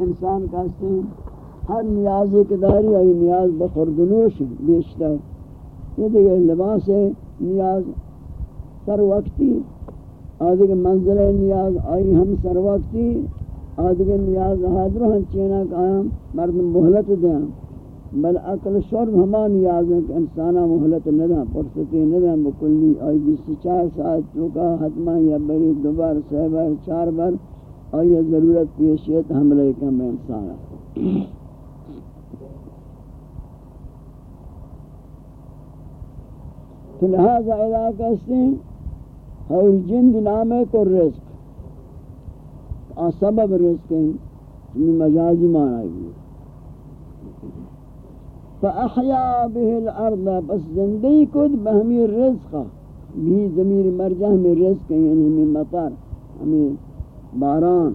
انسان کہتے ہیں۔ ہر نیاز کے داری آئی نیاز بخوردنوش بیشتر۔ یہ دیکھے لباس ہے، نیاز سر وقتی آدھے کے منزل نیاز آئی ہم سر وقتی۔ آدھے کے نیاز حاضر ہم چینا کام مرد محلت دیں بل عقل شرم ہما نیاز ہے کہ انسانا محلت نہ دیں پرستی نہ دیں بکلی آئی بیس چار ساتھ چوکا حتمہ یا بری دو بار سہ بار، چار بار آئی ضرورت پیشیت حملے کا میں انسانا تو لہذا علاقہ سے اور جند نامے کو رزق۔ آن سبب رزق جنہی مجازی معنی بھی فاحیا به الأرض بس زندگی کد بہمی رزق بھی ضمیر مرجع میں رزق یعنی میں مطر ہمیں باران۔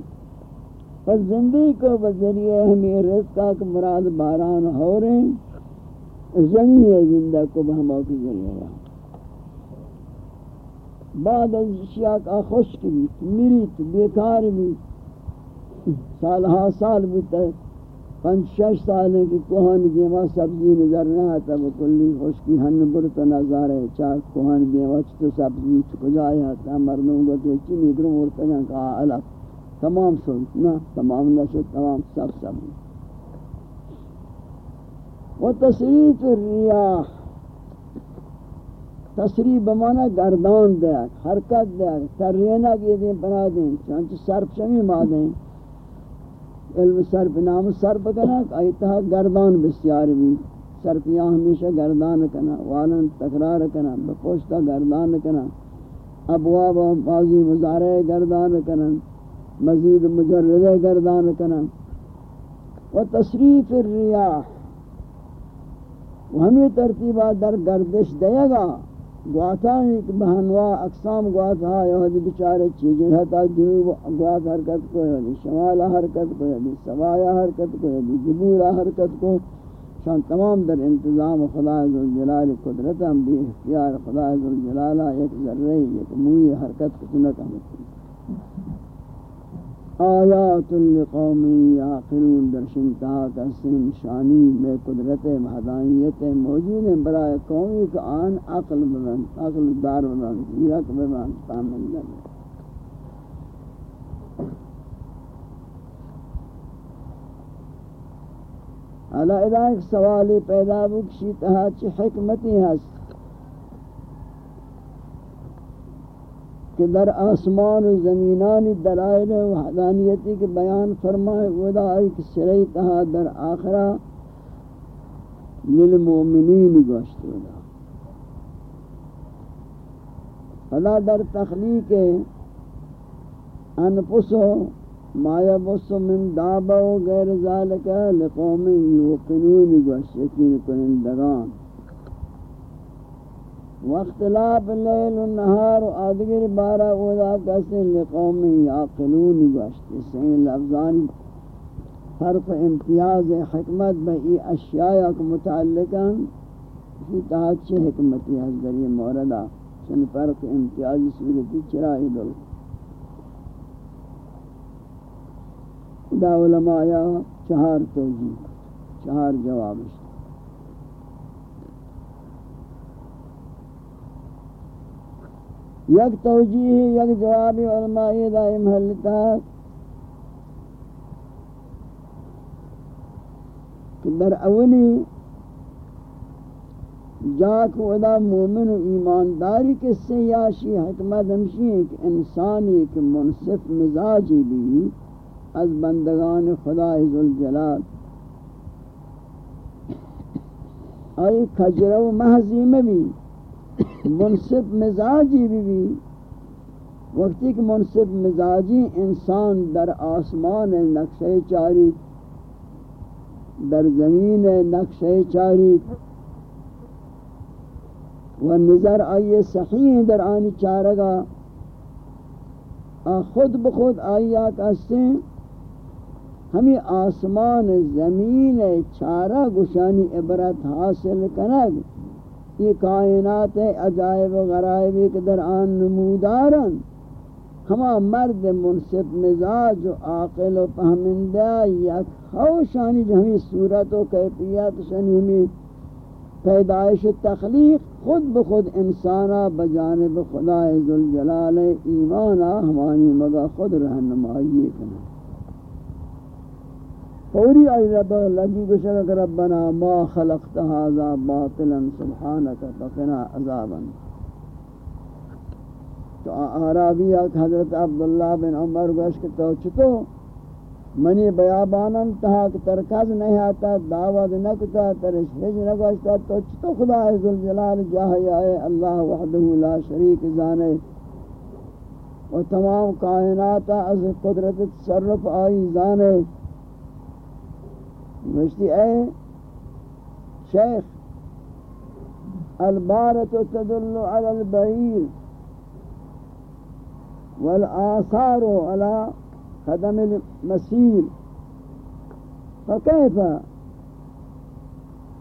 پس زندگی کو بذریعہ ہمیں رزقہ کا مراد باران ہو رہے ہیں۔ زمین زندہ کو بہما کی ذریعہ بعد از اشیاء کا خشک بھی مریت بیکار بھی سالہا سال ہاں بودتا پنچ شش سال ہے کہ کوہن دیما سبزی نظر نہ آتا بکلی خشکی ہن برتا نظر ہے چاہ کوہن دیما چھتو سبزی چھکو جائے آتا مردوں کو کہ چی نگروں مرتا جان کہا علق تمام سنت نا تمام نشد. تمام سب سب و تصریف الریاح. تصریف بمانا گردان دیا حرکت دیا ترینا کی دیں بنا دیں چانچہ سرپ شمی ما دیں علم سرپ نام سرپ کنا ایتہا گردان بسیار بھی۔ سرپیاں ہمیشہ گردان کنا، والن تکرار کنا بپوشتا گردان کنا۔ ابواب بازی مزارع گردان کنا، مزید مجرد گردان کنا۔ و تصریف الریاح۔ و ہمیں ترتیبہ در گردش دے گا گواتا ایک بہنوا اقسام گواتا ہے یہ بیچارے چیزیں ہتا جنوب گوات حرکت کو ہے شمال حرکت کو ہے سوایا حرکت کو ہے جبور حرکت کو۔ شان تمام در انتظام خدا ذوالجلال قدرت ہم بھی اختیار خدا ذوالجلال ایک ذرہ، ایک موی حرکت کو نہ کہتے آیات لقوم یاقلون در شنتہا کا سن شانی میں قدرت مہدانیت موجود ہیں، برای قومی کا آن عقل ببن عقل دار ببن یک ببن تامن لبن حالا ادا ایک سوالی پیدا بکشی تہا چی حکمتی ہست کہ در آسمان و زمینانی دلائل و حدانیتی کے بیان فرمائے، ودا ایک سرئی تہا در آخرہ للمؤمنین گوشت ودا۔ فلا در تخلیق انفس و ما یبس من دابا و غیر ذالک لقوم یوقنون گوشت، یقین کنندگان۔ واختلاف اللیل والنهار ادگر بارہ اولا کسن لقوم یعقلون گوشت۔ سین لفظان فرق امتیاز حکمت بئی اشیاء کو متعلقا اسی تحت چھ حکمتی ہے ذریعہ موردہ چن فرق امتیاز صورتی چرائی دل۔ دا علماء چہار توجیہ، چہار جواب یک توجیہ یک جواب علماء دائم حلتا کہ در اولی جاک ودا مومن و ایمانداری کے سیاشی حکمت ہمشی ہے کہ انسانی کے منصف مزاجی بھی از بندگان خدا ذوالجلال آئی کھجرہ و محضی میں بھی منصف مزاجی بھی بھی وقتی کہ منصف مزاجی انسان در آسمان نقشہ چاری، در زمین نقشہ چاری و نظر آئیے صحیح در آنی چارگا خود بخود آئیا کہتے ہمیں آسمان زمین چارہ گشانی عبرت حاصل کنگ. یہ کائنات عجائب و غرائب کے در آن نمودارن۔ ہما مرد منصف مزاج و عاقل و فہمندہ یک خوشانی جو ہمیں صورت و کیفیت شنی ہمیں پیدائش تخلیق خود بخود انسانا بجانب خدا ذوالجلال ایمانا ہمانی مگا خود رہنمائی کنا فوری آئی رب لگی گشک ربنا ما خلقت هذا باطلا سبحانك فقنا عذابا تو آرابی حضرت عبداللہ بن عمر گوش کہ تو چھتو منی بیابانن تہا کہ ترکز نہیں آتا، دعوت نکتا ترش حج نگوشتا، تو چھتو خدا عزالجلال جاہی آئے، اللہ وحدہ لا شریک زانے. و تمام کائنات از قدرت تصرف آئی زانے. گوشتی اے شیخ البارت تدل على البعیر والآثار على قدم المسير. فكيف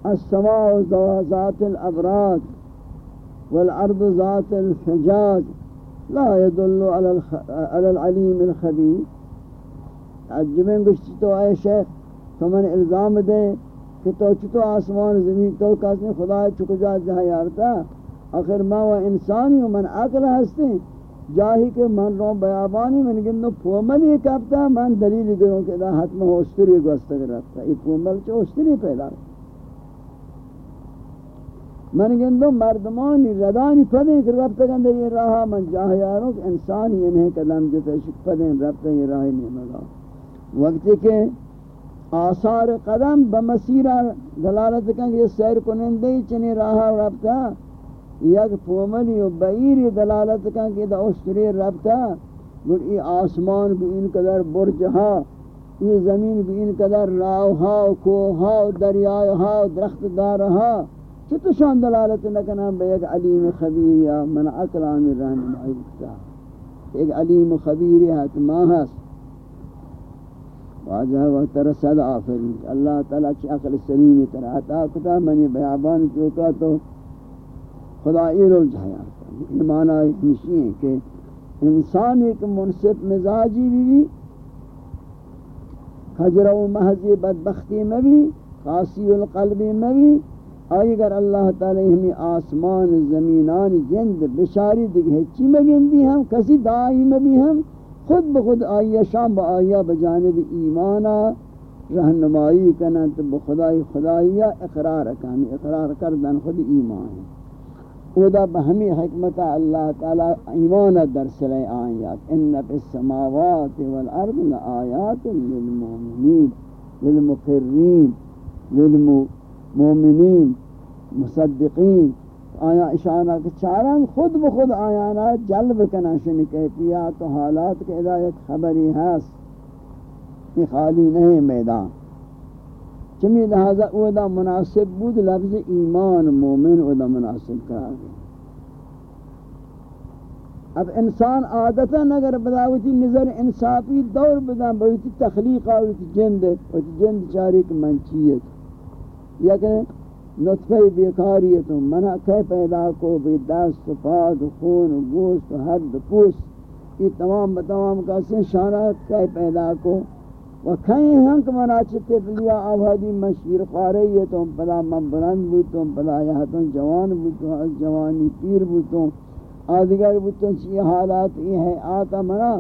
السماء ذات الأبراج والأرض ذات الحجاج لا يدل على على العليم الخبير. عجبیں گشتی تو اے شیخ؟ تو من الزام دے کہ تو چتو آسمان زمین تو کاسنے خدا چکو جا جہاں یارتا آخر ما و انسانی و من عقل ہستے جاہی کے من رو بیابانی من گندو پومل یہ کبتا من دلیلی گروں کہ دا حتم ہوستری گوستگ رفتا یہ پومل چو ہوستری پیدا من گندو مردمانی ردانی پدیں کہ رفتا گندر یہ راہا من جاہی آروں کہ انسانی انہیں قدم جتا شک پدیں رفتا یہ راہی نہیں مگا وقتی کہ آثار قدم بمسیرہ دلالت کن یہ سیر کنندی چنی راہا رفتا یک پومنی و بعیری دلالت کن کہ دا اشتری ربتا گر ای آسمان بھی ان قدر برج ہا ای زمین بھی ان قدر راو ہا و کوہ ہا و دریائے ہا و درخت دار ہا چھتو شان دلالت نکنم بے یک علیم خبیر یا من اکلامی رہنمائی ایک علیم خبیر ہے ما ہست واجہ و ترسد آفرین اللہ تعالیٰ چی عقل سلیمی ترہ عطا کتا منی بیابان چوکا تو خدا ایرو جہایا یہ معنی ہمشی ہے کہ انسان ایک منصف مزاجی بھی بھی خجر و محضی بدبختی میں بھی، خاصی القلبی میں بھی، آئی اگر اللہ تعالی ہمیں آسمان، زمینان، جند، بشاری دیکھے چی میں گندی ہم، کسی دائی میں بھی ہم خود بخود آئیہ، شام با آئیہ بجانب ایمانا، رہنمائی کنن تو بخدای خداییہ، اقرار کنن اقرار کردن خود ایمان ہے۔ خدا بہمی حکمت اللہ تعالی ایمان در سلے آیات۔ ان فی السماوات والارض لآیات للمؤمنین، للمقرین، للمؤمنین، مصدقین۔ آیا اشارہ کہ چاران خود بخود آیانا جلب کنا شنی کیفیات و حالات کے ادایت خبری ہے یہ خالی نہیں میدان۔ چمی لہذا او دا مناسب بود لفظ ایمان مومن او دا مناسب کرا گیا۔ اب انسان عادتا اگر بداوتی نظر انصافی دور بدا بوتی تخلیق آوتی جند وتی جند چارک منچیت۔ یا کہ نطفہ بیکاریت منع کہ پیدا کو بی دست و پاد و خون و گوشت و حد و پوست یہ تمام بتمام کا سے شانہ کہ پیدا کو؟ و کہیں ہم کہ منا چتے بلیا آبادی مشیر خواریتوں پلا من بلند بوتوں پلا یہتوں جوان بوتوں از جوانی پیر بوتوں آدگر بوتوں چی حالات یہ ہے آتا منا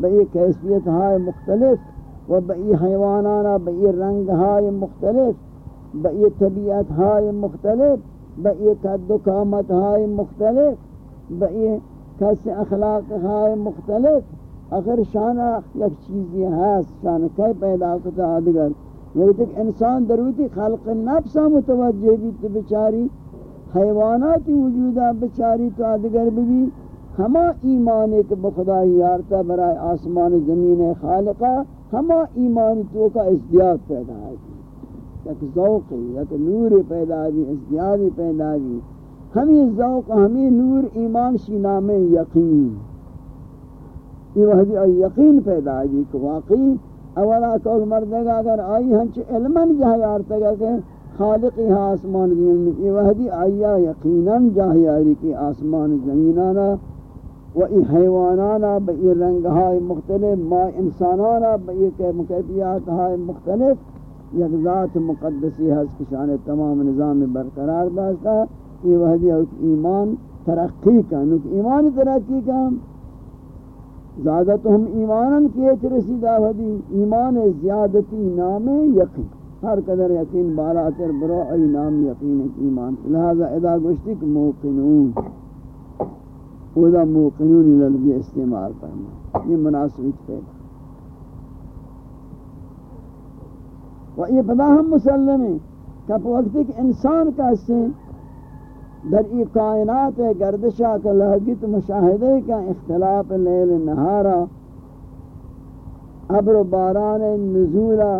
بئی کیسیت ہائے مختلف و بئی حیوانانا بئی رنگ ہائے مختلف. بئی طبیعت ہائے مختلف بئی قد و قامت ہائے مختلف بئی کس اخلاق ہائے مختلف. اگر شان یک چیزی هست، شان کی پیدا کتا آدگر. وقت ایک انسان دروتی خلق نفسا متوجہ بھی تو بچاری حیواناتی وجودا بچاری تو آدگر بھی ہما ایمان ایک بخدا یارتا برای آسمان زمین خالقہ ہما ایمان تو کا ازدیاد پیدا ہے یک ذوق یک نور پیدا بھی ازدیاد پیدا بھی ہمیں ذوق، ہمیں نور ایمان شی نام یقین۔ یہ وحدی آئی یقین پیدا ہے کہ واقعی اولا کول مردگا اگر آئی ہنچ علماً جہاں یارتا کہ خالقی ہاں آسمان زمین۔ یہ وحدی آئی یقیناً جہاں یاری کی آسمان زمینانا و ای حیوانانا با ای مختلف، ما انسانانا با ای مکیفیات های مختلف یک ذات مقدسی ہے کہ شان تمام نظام برقرار داشتا یہ وحدی ایمان ترقی کا نک ایمان ترقی کا زیادہ تو ہم ایمانن کیے رسیدہ وحدی. ایمان زیادتی نام یقین. ہر قدر یقین بالا تر برو، ای نام یقین ایمان. لہذا ادا گوشتی کہ موقنون. خدا موقنون لفظ استعمال کرنا یہ مناسبت پیدا. و یہ پدا ہم مسلم ہیں کہ وقت کہ انسان کا سے در ای کائنات گردشا کا لہگت مشاہدے کا اختلاف لیل نہارا عبر و باران نزولا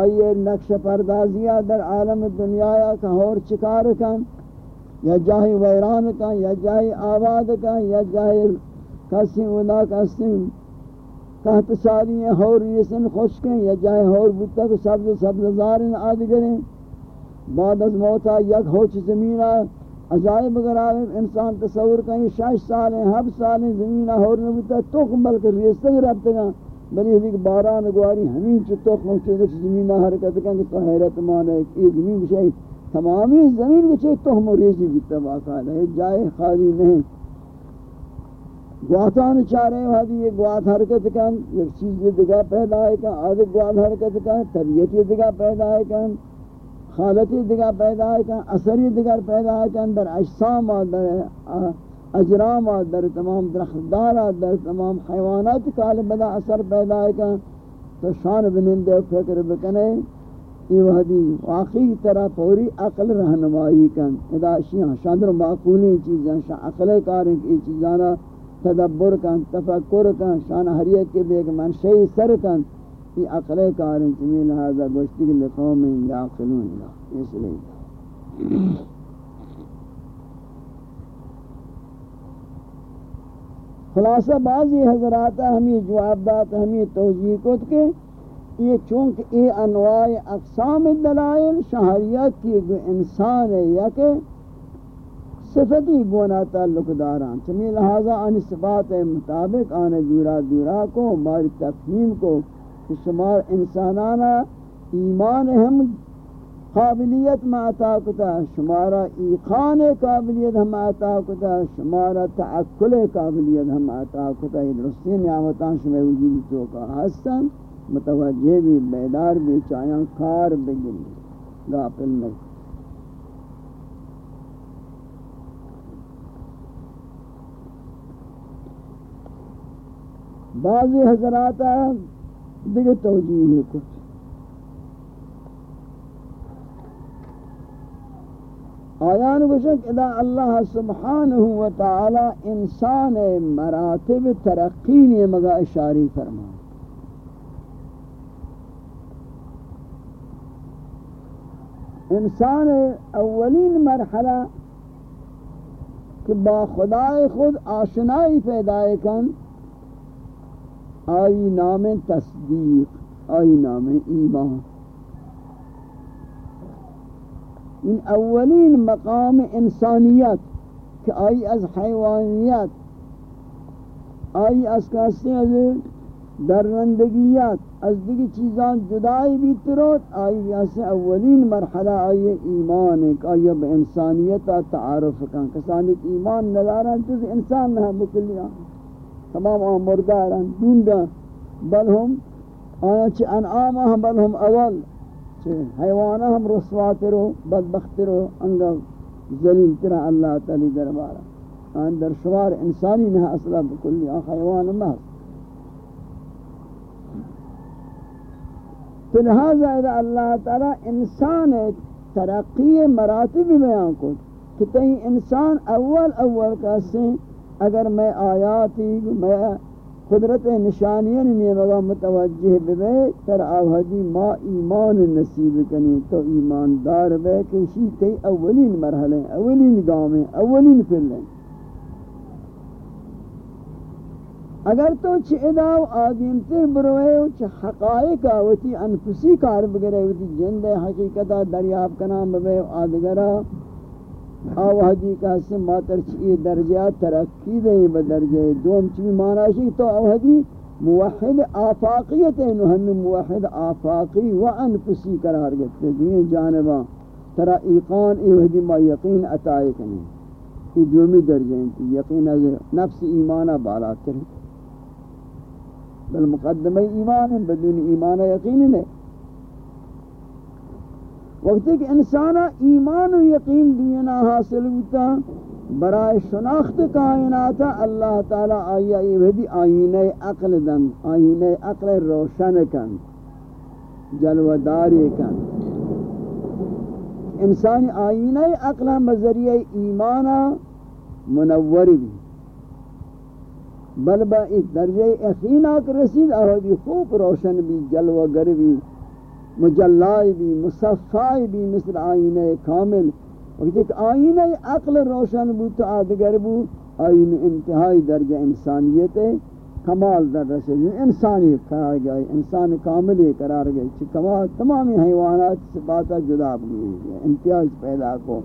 آئیے نقش پردازیہ در عالم دنیا کا ہور چکار کن، یا جاہی ویران کا یا جاہی آباد کا یا جاہی کسی ودا کسی کہت ساری ہیں، ہور ریسن خوشکیں یا جاہی ہور بودتا کہ سبز سبز زارن آدگریں بعد از موتا یک ہوچ زمینہ عجائب اگر آئے، انسان تصور کریں، شش سال ہیں ہب سال ہیں زمینہ ہور نبوتا تخم، بلکہ ریستگ ربتے گا بلی حدیق باران گواری، ہمین چو تخم چو زمینہ حرکت کریں کہ تو حیرت مانے یہ زمین بشائی تمامی زمین بچے تہم و ریزی بھی تباقات ہے، جائے خالی نہیں۔ گواتان چارے وحدی یہ گوات حرکت کن ایک چیز یہ دگا پیدا ہے کن آدھے گوات حرکت کن، طبیعت یہ دگا پیدا ہے کن خالت یہ دگا پیدا ہے کن، اثر یہ دگا پیدا ہے کن، در اجسام در اجرام در تمام درختدار در تمام حیوانات کال بدا اثر پیدا ہے کن، تو شان بنندے فکر بکنے، یہ وحدی واقعی طرح پوری عقل رہنمائی کن، ادا شیعہ شاندر معقولی چیزیں شاہ عقل کاریں کی چیزانا تدبر کن، تفکر کن، شان حریت کے بیگ منشئی سر کن۔ یہ عقل کاریں چمی لہذا گوشتی کے لقوم یا عقلون اللہ اس لیے خلاصہ بعضی حضرات ہمیں جواب دات ہمیں توجیہ کت کے یہ چونکہ یہ انواع اقسام دلائل، شہریت کی انسان ہے، یا کہ صفتی گونا تعلق داران چمی لہذا آنی صفات مطابق آنے دورا دورا کو ہماری تفہیم کو شمار انسانانا ایمان ہم قابلیت میں عطا کتا، شمارا ایقان قابلیت ہم عطا کتا، شمارا تعقل قابلیت ہم عطا کتا، یہ درستی نعمتان شمی وجود تو کا حسن متوجہ بھی بیدار بھی چاہیاں، کار بگلی غافل نہیں۔ بعضی حضرات دیکھ توجیہ کچھ۔ آیان گوشک ادا اللہ سبحانہ وتعالی انسان مراتب ترقی نے مگا اشاری فرمائے۔ انسان اولین مرحلہ کہ با خدای خود آشنائی پیدا کن آئی نام تصدیق، آئی نام ایمان. ان اولین مقام انسانیت کہ آئی از حیوانیت، آئی از کسی از در از دیگه چیزان جدائی بھی تروت آئی ایسے اولین مرحلہ آئی ایمان ایک آئی اب انسانیت تعارف کن. کسانی ایمان ندارن جز انسان نہ بکلی آن تمام آن مردارن دوندن بل ہم آیا چھ انعام ہم، بل ہم اول چھ حیوانہ ہم رسواترو بدبخترو انگا ذلیل ترہ اللہ تعالی دربارہ۔ آن در شوار انسانی نہ اصلا بکلی، آن حیوان محض تو لہذا اذا اللہ تعالی انسان ترقی مراتب بیان کو کہ تہیں انسان اول اول کا سے اگر میں آیاتی میں قدرت نشانیاں نہیں مگا متوجہ بے تر آوہدی ما ایمان نصیب کنی، تو ایماندار بے کہ اسی تی اولین مرحلے، اولین گامیں اولین فلیں اگر تو چھ اداو آدم تے بروے چھ حقائق آوتی، انفسی کار بگرے ہوتی جند حقیقتا دریاب کنام بے آدگرہ اوہدی کا سے ماتر چی درجہ ترقی دیں بدرجہ دوم چی مانا شی تو اوہدی موحد آفاقیت ہے، نو ہم موحد آفاقی و انفسی قرار گئے۔ دین جانباں ترا ایقان ایوہدی ما یقین عطائے کنی یہ دومی درجہ ہیں۔ یقین از نفس ایمانہ بالا کریں بل مقدمہ ایمان ہے، بدون ایمان یقین نہیں۔ وقت کہ انسان ایمان و یقین دینا حاصل ہوتا، برائے شناخت کائنات اللہ تعالی آیا ایوہدی آئینہ عقل دن، آئینہ عقل روشن کن جلوہ داری کن. انسانی آئینہ عقل مذریعہ ایمان منور بھی. بل با اس درجہ یقینات رسید آہدی خوب روشن بھی جلوہ گر بھی. مجلائی بھی مصفائی بھی مثل آئینہ کامل. وقت ایک آئینہ عقل روشن بو تو آدگر بو، آئین انتہائی درجہ انسانیت ہے کمال در رسے یعنی انسانی قرار گئے انسان کاملی قرار گئے چی کمال؟ تمامی حیوانات سے باتا جدا بگئی انتہائی پیدا کو.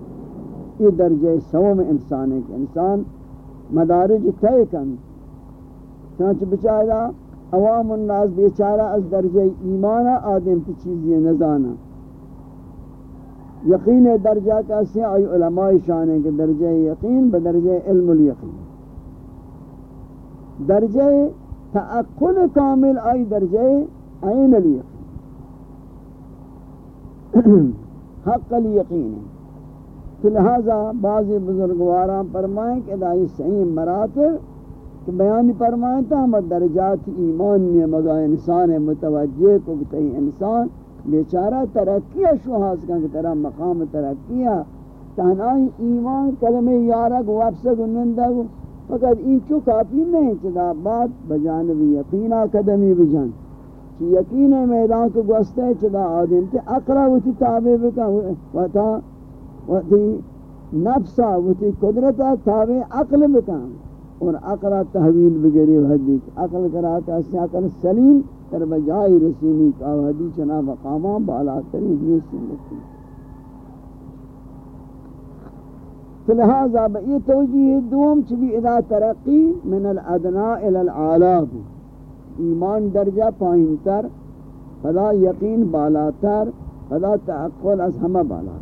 یہ درجہ سوم انسان ہے کہ انسان مدارج تے کن. چنانچہ بچایا عوام الناس بیچارہ از درجہ ایمان آدم کی چیزی نزانا۔ یقین درجہ کا سے آئی علماء شان ہے کہ درجہ یقین بدرجہ علم الیقین۔ درجہ تعقل کامل آئی درجہ عین الیقین۔ حق الیقین۔ ہے لہذا بعض بزرگواران فرمائیں کہ دائی صحیح مراتب کہ بیان فرمائیں تا ہم درجات ایمان میں مگا انسان متوجہ کو کہ انسان بیچارہ ترقی شوہاز کا کہ ترہ مقام ترقی تہنائی ایمان کلمہ یارک وفسک نندگ فقط این چو کافی نہیں چدا بات بجانب یقینا قدمی بجان۔ چی یقین میدان کو گوستے چدا آدم تے اقرا وتی تابع بکا۔ وتا وتی نفسا وتی قدرتا تابع عقل بکا۔ اور عقل تحویل بگری حدی عقل کرا کہ اس عقل سلیم تر بجائی رسینی کا حدی چنا مقامہ بالا ترین یہ سنتی فلہذا بئی توجیہ دوم چبی ادا ترقی من الادنا إلى العالاب۔ ایمان درجہ پائن تر فلا یقین بالا تر فلا تعقل از ہمہ بالا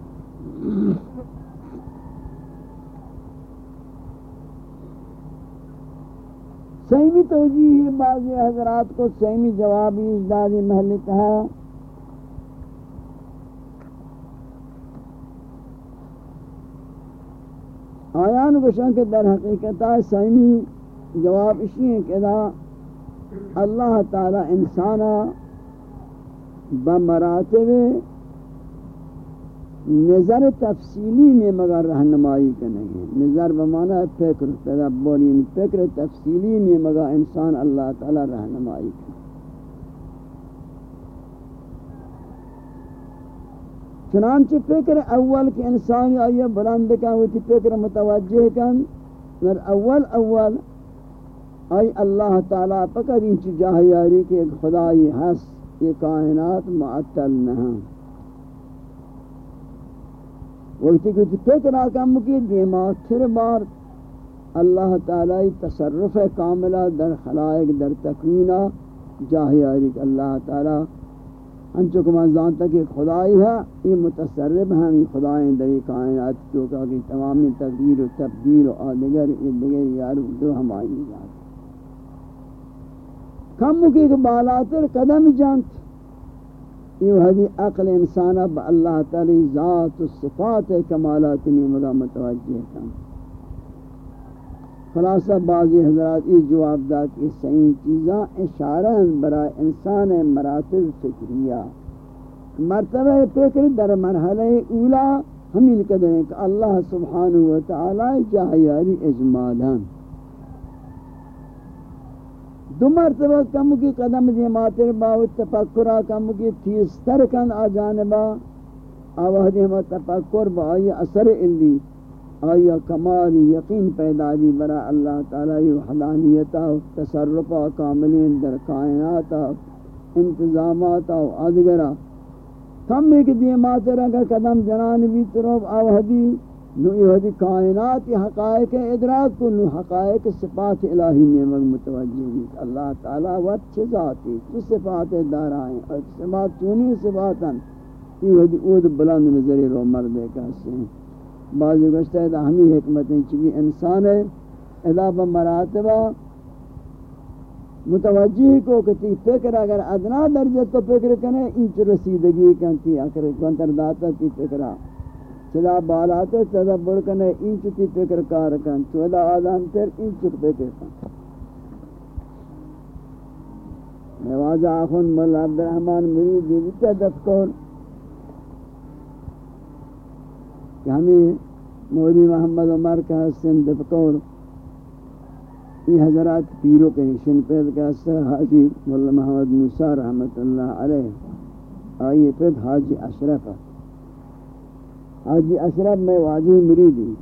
سیمی توجیہ ہے بعضی حضرات کو سیمی جوابی اجدادی محل کہا۔ آیان گوشن کے در حقیقت سیمی جواب اسی ہے کہ اللہ تعالی انسانا بمراتب نظر تفصیلی میں مگر رہنمائی کا نہیں ہے۔ نظر بمانا فکر تدبر یعنی فکر تفصیلی میں مگر انسان اللہ تعالی رہنمائی کا چنانچہ فکر اول کہ انسان آئیے بلند کا ہوتی فکر متوجہ کن در اول اول آئی اللہ تعالی پکر انچی جاہیاری کہ خدای حس یہ کائنات معطل نہیں وقتی کہ فکر جی آکم کی دیما تھر بار اللہ تعالی تصرف کاملہ در خلائق، در تکوینہ جاہی آریک اللہ تعالی انچو کما زانتا کہ خدای ہے یہ متصرف ہیں یہ خداییں دری کائنات چوکا کہ تمامی تقدیر و تبدیل و آدگر یہ دیگر یارو دو ہم آئی جاتے کم مکی کہ بالاتر قدم جانت۔ یہ حدی عقل انسانہ با اللہ تعالی ذات و صفات کمالات نیمگا متوجہ کن خلاصہ بعضی حضرات یہ جواب دا کہ صحیح چیزاں اشارہ برای انسان مراتب فکریہ۔ مرتبہ فکر در مرحلہ اولا ہمیں قدر ہیں کہ اللہ سبحانہ وتعالی جاہیاری اجمالاً۔ دو مرتبہ کم کی قدم دی ماتر باو تفکرہ کم کی تیستر کن آ جانبا آوہدی ہم تفکر با آئی اثر اندی. آئی کمال یقین پیدا بھی برا اللہ تعالی وحدانیتا تصرفا کاملین در کائناتا انتظاماتا و آدگرہ کم ایک دی ماتر اگر قدم جنان بھی تروب آوہدی نو یہ کائنات حقائق ادراک کو نو حقائق صفات الہی نعمت متوجہ بھی اللہ تعالی وقت ذاتی چھ صفات دار دارائیں اور صفات چونی صفاتاں۔ یہ ودی اود بلند نظری رو مردے کا سے بعض گشتہ ہے ہمیں حکمتیں چبی انسان ہے۔ ادا مراتبہ متوجہ کو کتی فکر اگر ادنا درجہ تو فکر کنے انچ رسیدگی کنتی اکر کنتر داتا تی فکرہ۔ چلا بالات تدبر کنے انچ تی فکر کار کن چودا آدم تر این انچ فکر کن۔ نواز آخون مل عبدالرحمن مرید دیتا دفکر کہ ہمیں مولی محمد عمر کا حسن دفکر یہ حضرات پیروں کے شن پید کا حسن حاجی مولا محمد موسیٰ رحمت اللہ علیہ۔ آئیے پید حاجی اشرف۔ ہے حاجی اشرف میں واجہ مریدی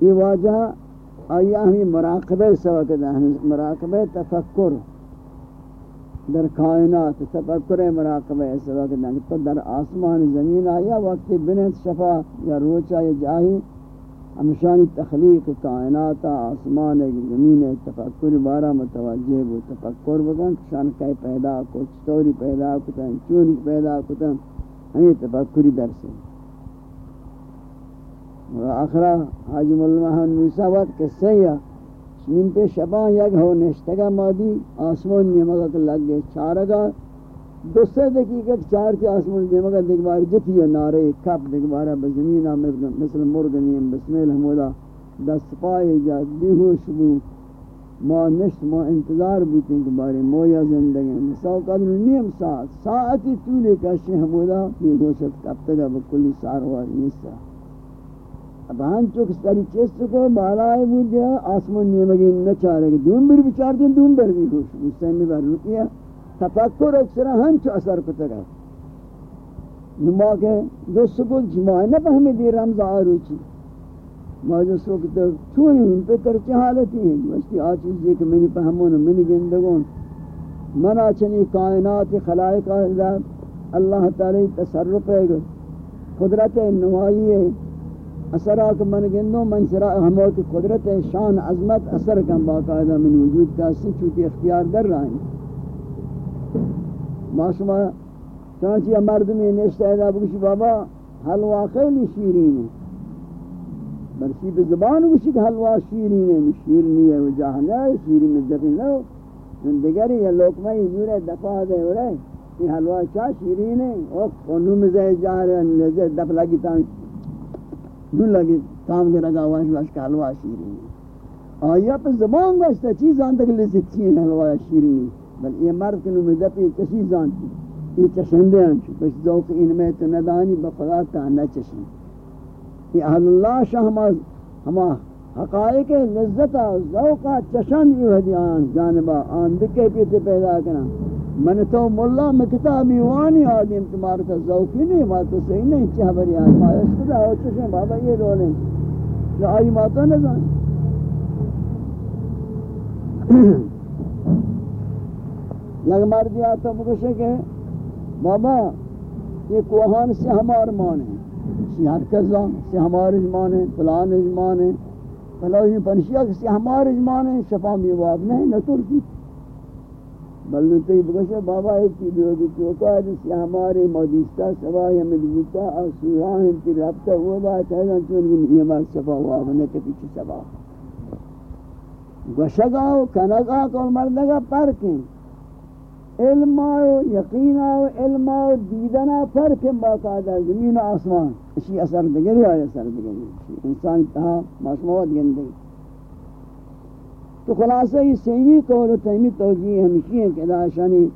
یہ واجہ آیا ہمیں مراقبہ سوقت ہے مراقبہ تفکر در کائنات، تفکر مراقبہ سوقت ہے تو در آسمان زمین آیا، وقت بنت شفا یا روچا یا جاہی۔ ہمشانی تخلیق کائنات، آسمان، زمین تفکر بارہ متوجہ وہ تفکر بکن شان کئی پیدا کو چطوری پیدا کتن چونی پیدا کتن ہمیں تفکری درس ہے اور آخرہ حاجی مولمحان موسیٰ وقت قصہ یا من پہ شبان یک ہو نشتگا مادی، آسمان نیمگا لگ گئے چارگا. دو سے دقیقت چار کے آسمان نیمگا دیکھ بار جتی ہے نارے کپ دیکھ بارا بزمین مثل مرگنیم بسم اللہ حمودہ دست پائے جا بیہوش بو. ما نشت ما انتظار بوتیں کہ بارے مویا زندگی مساو قدر نیم ساعت. ساعتی طولی کشی حمودہ بیہوشت کب تگا بکلی ساروار نیسا اب ہن چوک ساری چیست کو بالائے بود دیا آسمان نیمگی نچارے گا دون بر بچار دین دون بر بھی خوش مستمی بر رکیا تفکر اکثر ہن چو اثر کتا گا نما کے دوست کو جمعہ نہ پہمی دی رمز آروچی. ماجو سوک تو چونی ان پہ کرچی حالتی ہیں۔ وشتی آچیز یہ کہ منی پہمون منی گندگون۔ منا چنی کائنات خلائق اللہ تعالی تصرف ہے۔ قدرت نوائی ہے۔ اثر آکھ من گندو، من سرا ہمو کی قدرت شان، عظمت، اثر کم باقاعدہ من وجود کا سی چوتی اختیار در رہا ہیں ما شما چانچہ مردمی نشتہ ایدہ بکشی بابا، حلوہ خیلی شیرین ہے۔ برسی پہ زبان بکشی کہ حلوہ شیرین ہے شیرنی ہے وجاہ نہیں شیرین میں من دیگری یہ لوکمہ یہ جورے دفع دے ہو رہے یہ حلوہ چاہ شیرین ہے اور خونو میں زی جا دفع لگی تانچ نو لگی کام دے لگا واش واش کا حلوہ شیرین آیا پہ زبان گوشتا چیز آنتا کہ لذت چین حلوہ شیرین بل یہ مرد کنو میں دپی چیز آنتی یہ چشندے ہیں کچھ ذوق ان میں تو ندانی بفقات تا نہ چشن یہ اہل اللہ شاہ ہما حقائق لذت ذوق چشن یہ ہدی آن جانبا، آن دکے پیتے پیدا کرنا۔ من تو مولا میں کتابی وانی آدم تمہارا تو ذوقی نہیں بات تو صحیح نہیں چاہ بری آج ما اس خدا ہو چکے بابا یہ رولیں جو آئی ماتا نہ جان لگ مار دیا تو بکشے کہ بابا، یہ کوہان سے ہمار مانے سی ہر کزان سے ہمار اجمانے فلان اجمانے فلان پنشیہ سے ہمار اجمانے شفا میواب نہیں نہ ترکی۔ بلن تی بگشے، بابا ایک چیز ہوگی چوکا جس ہمارے موجودہ سوا یا مدبوتا آسوران انتی رابطہ ہوا با چاہتا چونگی یہ مار سفا ہوا بنے کے پیچھے سفا گوشگا و کنگا کول مردگا پرکیں۔ علم آو یقین آو علم آو دیدنا فرکیں باقاعدہ زمین و آسمان۔ اسی اثر دگری آیا اثر دگری انسان تہا ماسموت گندگی تو خلاصہ یہ سیمی قول و تیمی توجیہ ہمشی ہے کہ داشانی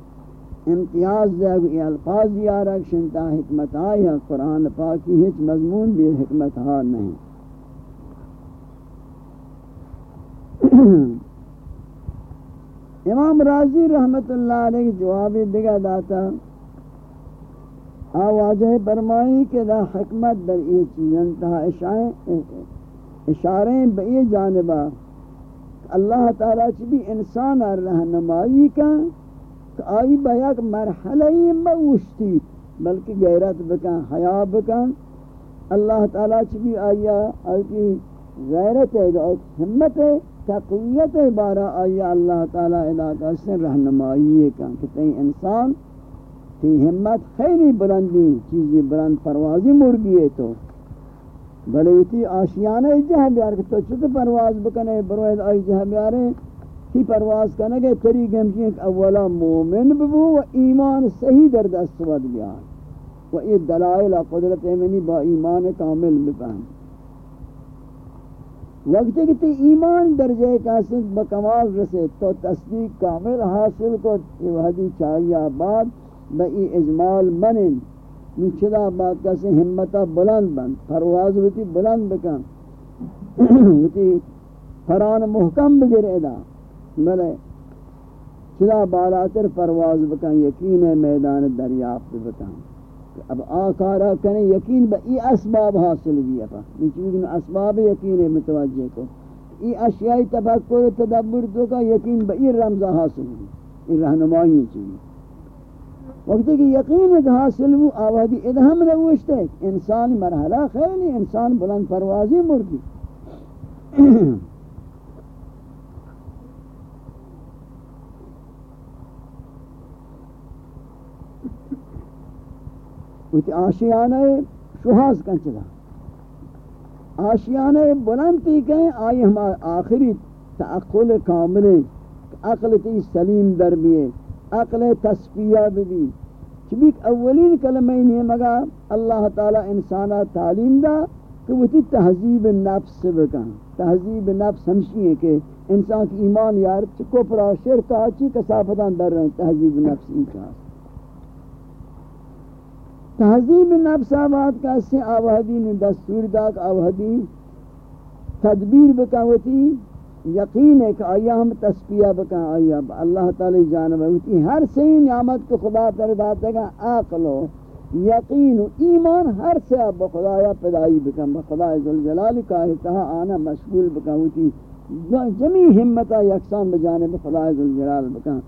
امتیاز دے گو یہ الفاظ دیا رکھ شنتا حکمت آئی ہے، قرآن پاکی ہیچ مضمون بھی حکمت ہاں نہیں۔ امام راضی رحمت اللہ علیہ جواب دگا داتا آواجہ فرمائی کہ دا حکمت در یہ چیزن تہا اشاریں بئی جانبہ اللہ تعالیٰ چی بھی انسان رہنمائی کا کہ آئی با مرحلہ موشتی بلکہ غیرت بکن حیاء بکن اللہ تعالیٰ چبی آیا، آئی کی غیرت ہے اور ہمت ہے۔ تقویت ہے بارہ آیا اللہ تعالیٰ علاقہ سے رہنمائی ہے کہ تین انسان تی ہمت خیلی بلندی، چیزی بلند پروازی مرگی ہے تو۔ بلے تی آشیانہ جہاں بیار کہ تو چھتے پرواز بکنے بروید آئی جہاں بیارے تی پرواز کرنے گے طریق ہمشی ایک اولا مومن ببو و ایمان صحیح در دست ود بیار۔ و یہ دلائل قدرت امنی با ایمان کامل بپہم وقت کہ تی ایمان درجہ کاسد بکمال رسے تو تصدیق کامل حاصل کو یہ وحدی چاہیے بعد بئی اجمال منن۔ من چدا بات کسی ہمتا بلند بند پرواز ہوتی بلند بکن۔ ہوتی پران محکم بگر ادا۔ بلے چدا بالاتر پرواز بکن، یقین میدان دریافت بکن۔ اب آکارا کنے یقین با ای اسباب حاصل بھی اپا۔ نیچوی اسباب یقین ہے، متوجہ کو۔ ای اشیاء تفکر و تدبر تو کا یقین با ای رمضہ حاصل بھی۔ ای رہنمائی چیزی وقتی کہ یقین حاصل ہو آوادی ادھم روشتے انسان مرحلہ خیلی انسان بلند پروازی مرگی وقتی آشیانہ شہاز کن چلا آشیانہ بلند تی کہیں آئی ہم آخری تعقل کاملے عقل تی سلیم در بیئے عقل تصفیہ بھی چبیک اولین کلمہ نہیں مگا اللہ تعالی انسانا تعلیم دا کہ وہ تی تہذیب نفس بکن تہذیب نفس ہمشی ہے کہ انسان کی ایمان یار چکو پرا شرکا چی کسافتان در رہے ہیں تہذیب نفس انسان تہذیب نفس آباد کا سے آوہدی نے دستور دا کہ آوہدی تدبیر بکاوتی یقین ہے کہ آیا ہم تسبیح بکا آیا اللہ تعالی جانب ہوتی ہر سی نعمت کو خدا تر داتا گا عقل و یقین و ایمان ہر سے اب خدایا پدائی بکن خدا ذوالجلال کا اتہا آنا مشغول بکا ہوتی جمی ہمتا یکسان بجانب خدا ذوالجلال بکن.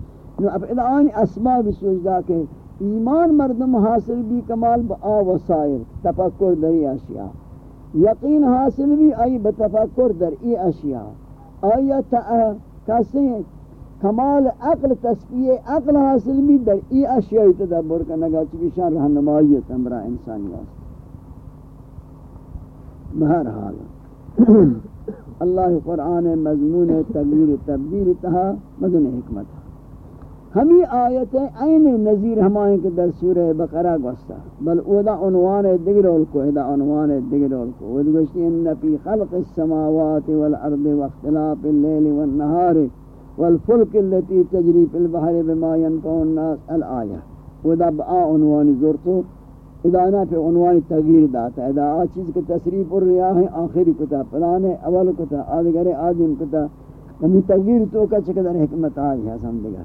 اب ادعانی اسباب سوچدا کہ ایمان مردم حاصل بھی کمال با وسائل، تفکر در ای اشیاء. یقین حاصل بھی آئی بتفکر در ای اشیاء. آیا کسی کمال، عقل تصفیه عقل حاصل می در ای اشیاء تدبر کنگا چکی شان رہنمائیت امرا انسانی واسطہ بہرحال، اللہ قرآن مضمون تغییر تبدیل تہا مدن حکمت ہمی آیتیں این نظیر ہمائیں کہ در سورہ بقرہ گوستا بل اودا عنوان دگرول کو ادا عنوان دگرول کو۔ وہ گوشتی ان فی خلق السماوات والارض واختلاف الليل والنهار والفلك التي تجري في البحر بما ينفع الناس الآیہ۔ اودا با عنوان زورتو ادا نا پہ عنوان تغییر داتا ادا آ چیز کے تصریف الریاح آخری کتا پلانے اول کتا آدگر آدم کتا۔ ہمیں تغییر تو کا چکدر حکمت آئی ہے سمجھگا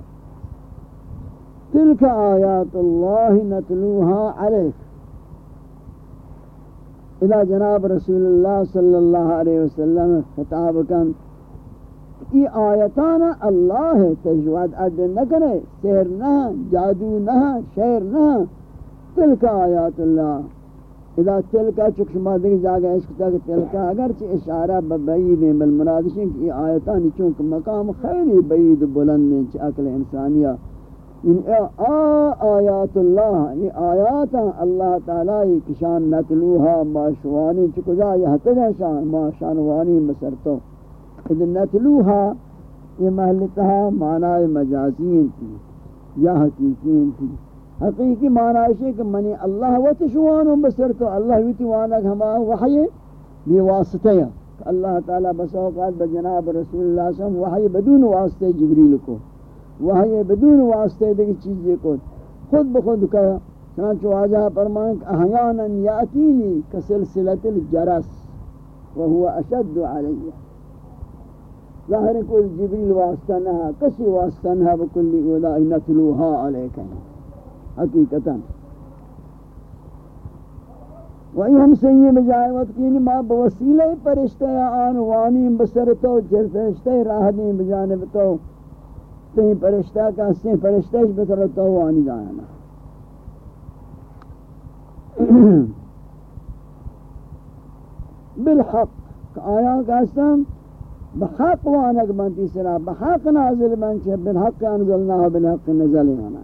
تلك آیات اللہ نتلوها علیک الى جناب رسول اللہ صلی اللہ علیہ وسلم خطاب کن یہ آیتانا اللہ ہے تجواد عد نہ کرے سحر نہ جادو نہ شعر نہ تلک آیات اللہ اذا تلکا چک شما دیکھ جاگا اس کتا کہ تلکا اگرچہ اشارہ ببعید ہیں بل کہ یہ آیتانی چونکہ مقام خیلی بعید بلند ہیں چی اکل انسانیہ ان آیات اللہ، یہ آیات اللہ تعالی کی شان نتلوها ما شوانی چکجا، یہ تگا شان، ما شانوانی مسرتو۔ اذن نتلوها یہ محلتها معنی مجازین تھی، یا حقیقین تھی۔ حقیقی معنی ہے کہ منی اللہ و تشوانو مسرتو، اللہ ویتی وانک ہما وحی بھی واسطہ اللہ تعالی بس اوقات بجناب رسول اللہ صلی اللہ علیہ وسلم وحی بدون واسطہ جبریل کو۔ وہی بدون واسطے دیکھ چیزیں کو خود بخود کا، چنانچہ واجہ فرمائیں کہ احیانا یاتینی کسلسلت الجرس وهو اشد علیہ۔ ظاہر کوئی جبریل واسطہ نہ کسی واسطہ نہ بکلی اولا نتلوها علیکہ۔ حقیقتا۔ وہی ہم سے یہ بجائے وقت کی یعنی ما بوسیلہ پرشتہ آن وانی بسرتو جرفشتہ راہ دیں بجانب تو۔ ستے پرشتہ کا ستے پرشتہ اس بطر تو آنی دانا۔ بالحق آیا کہستم، بحق وانک بنتی سرا بحق نازل بنچے بالحق انزلناہ بالحق نزل آنا۔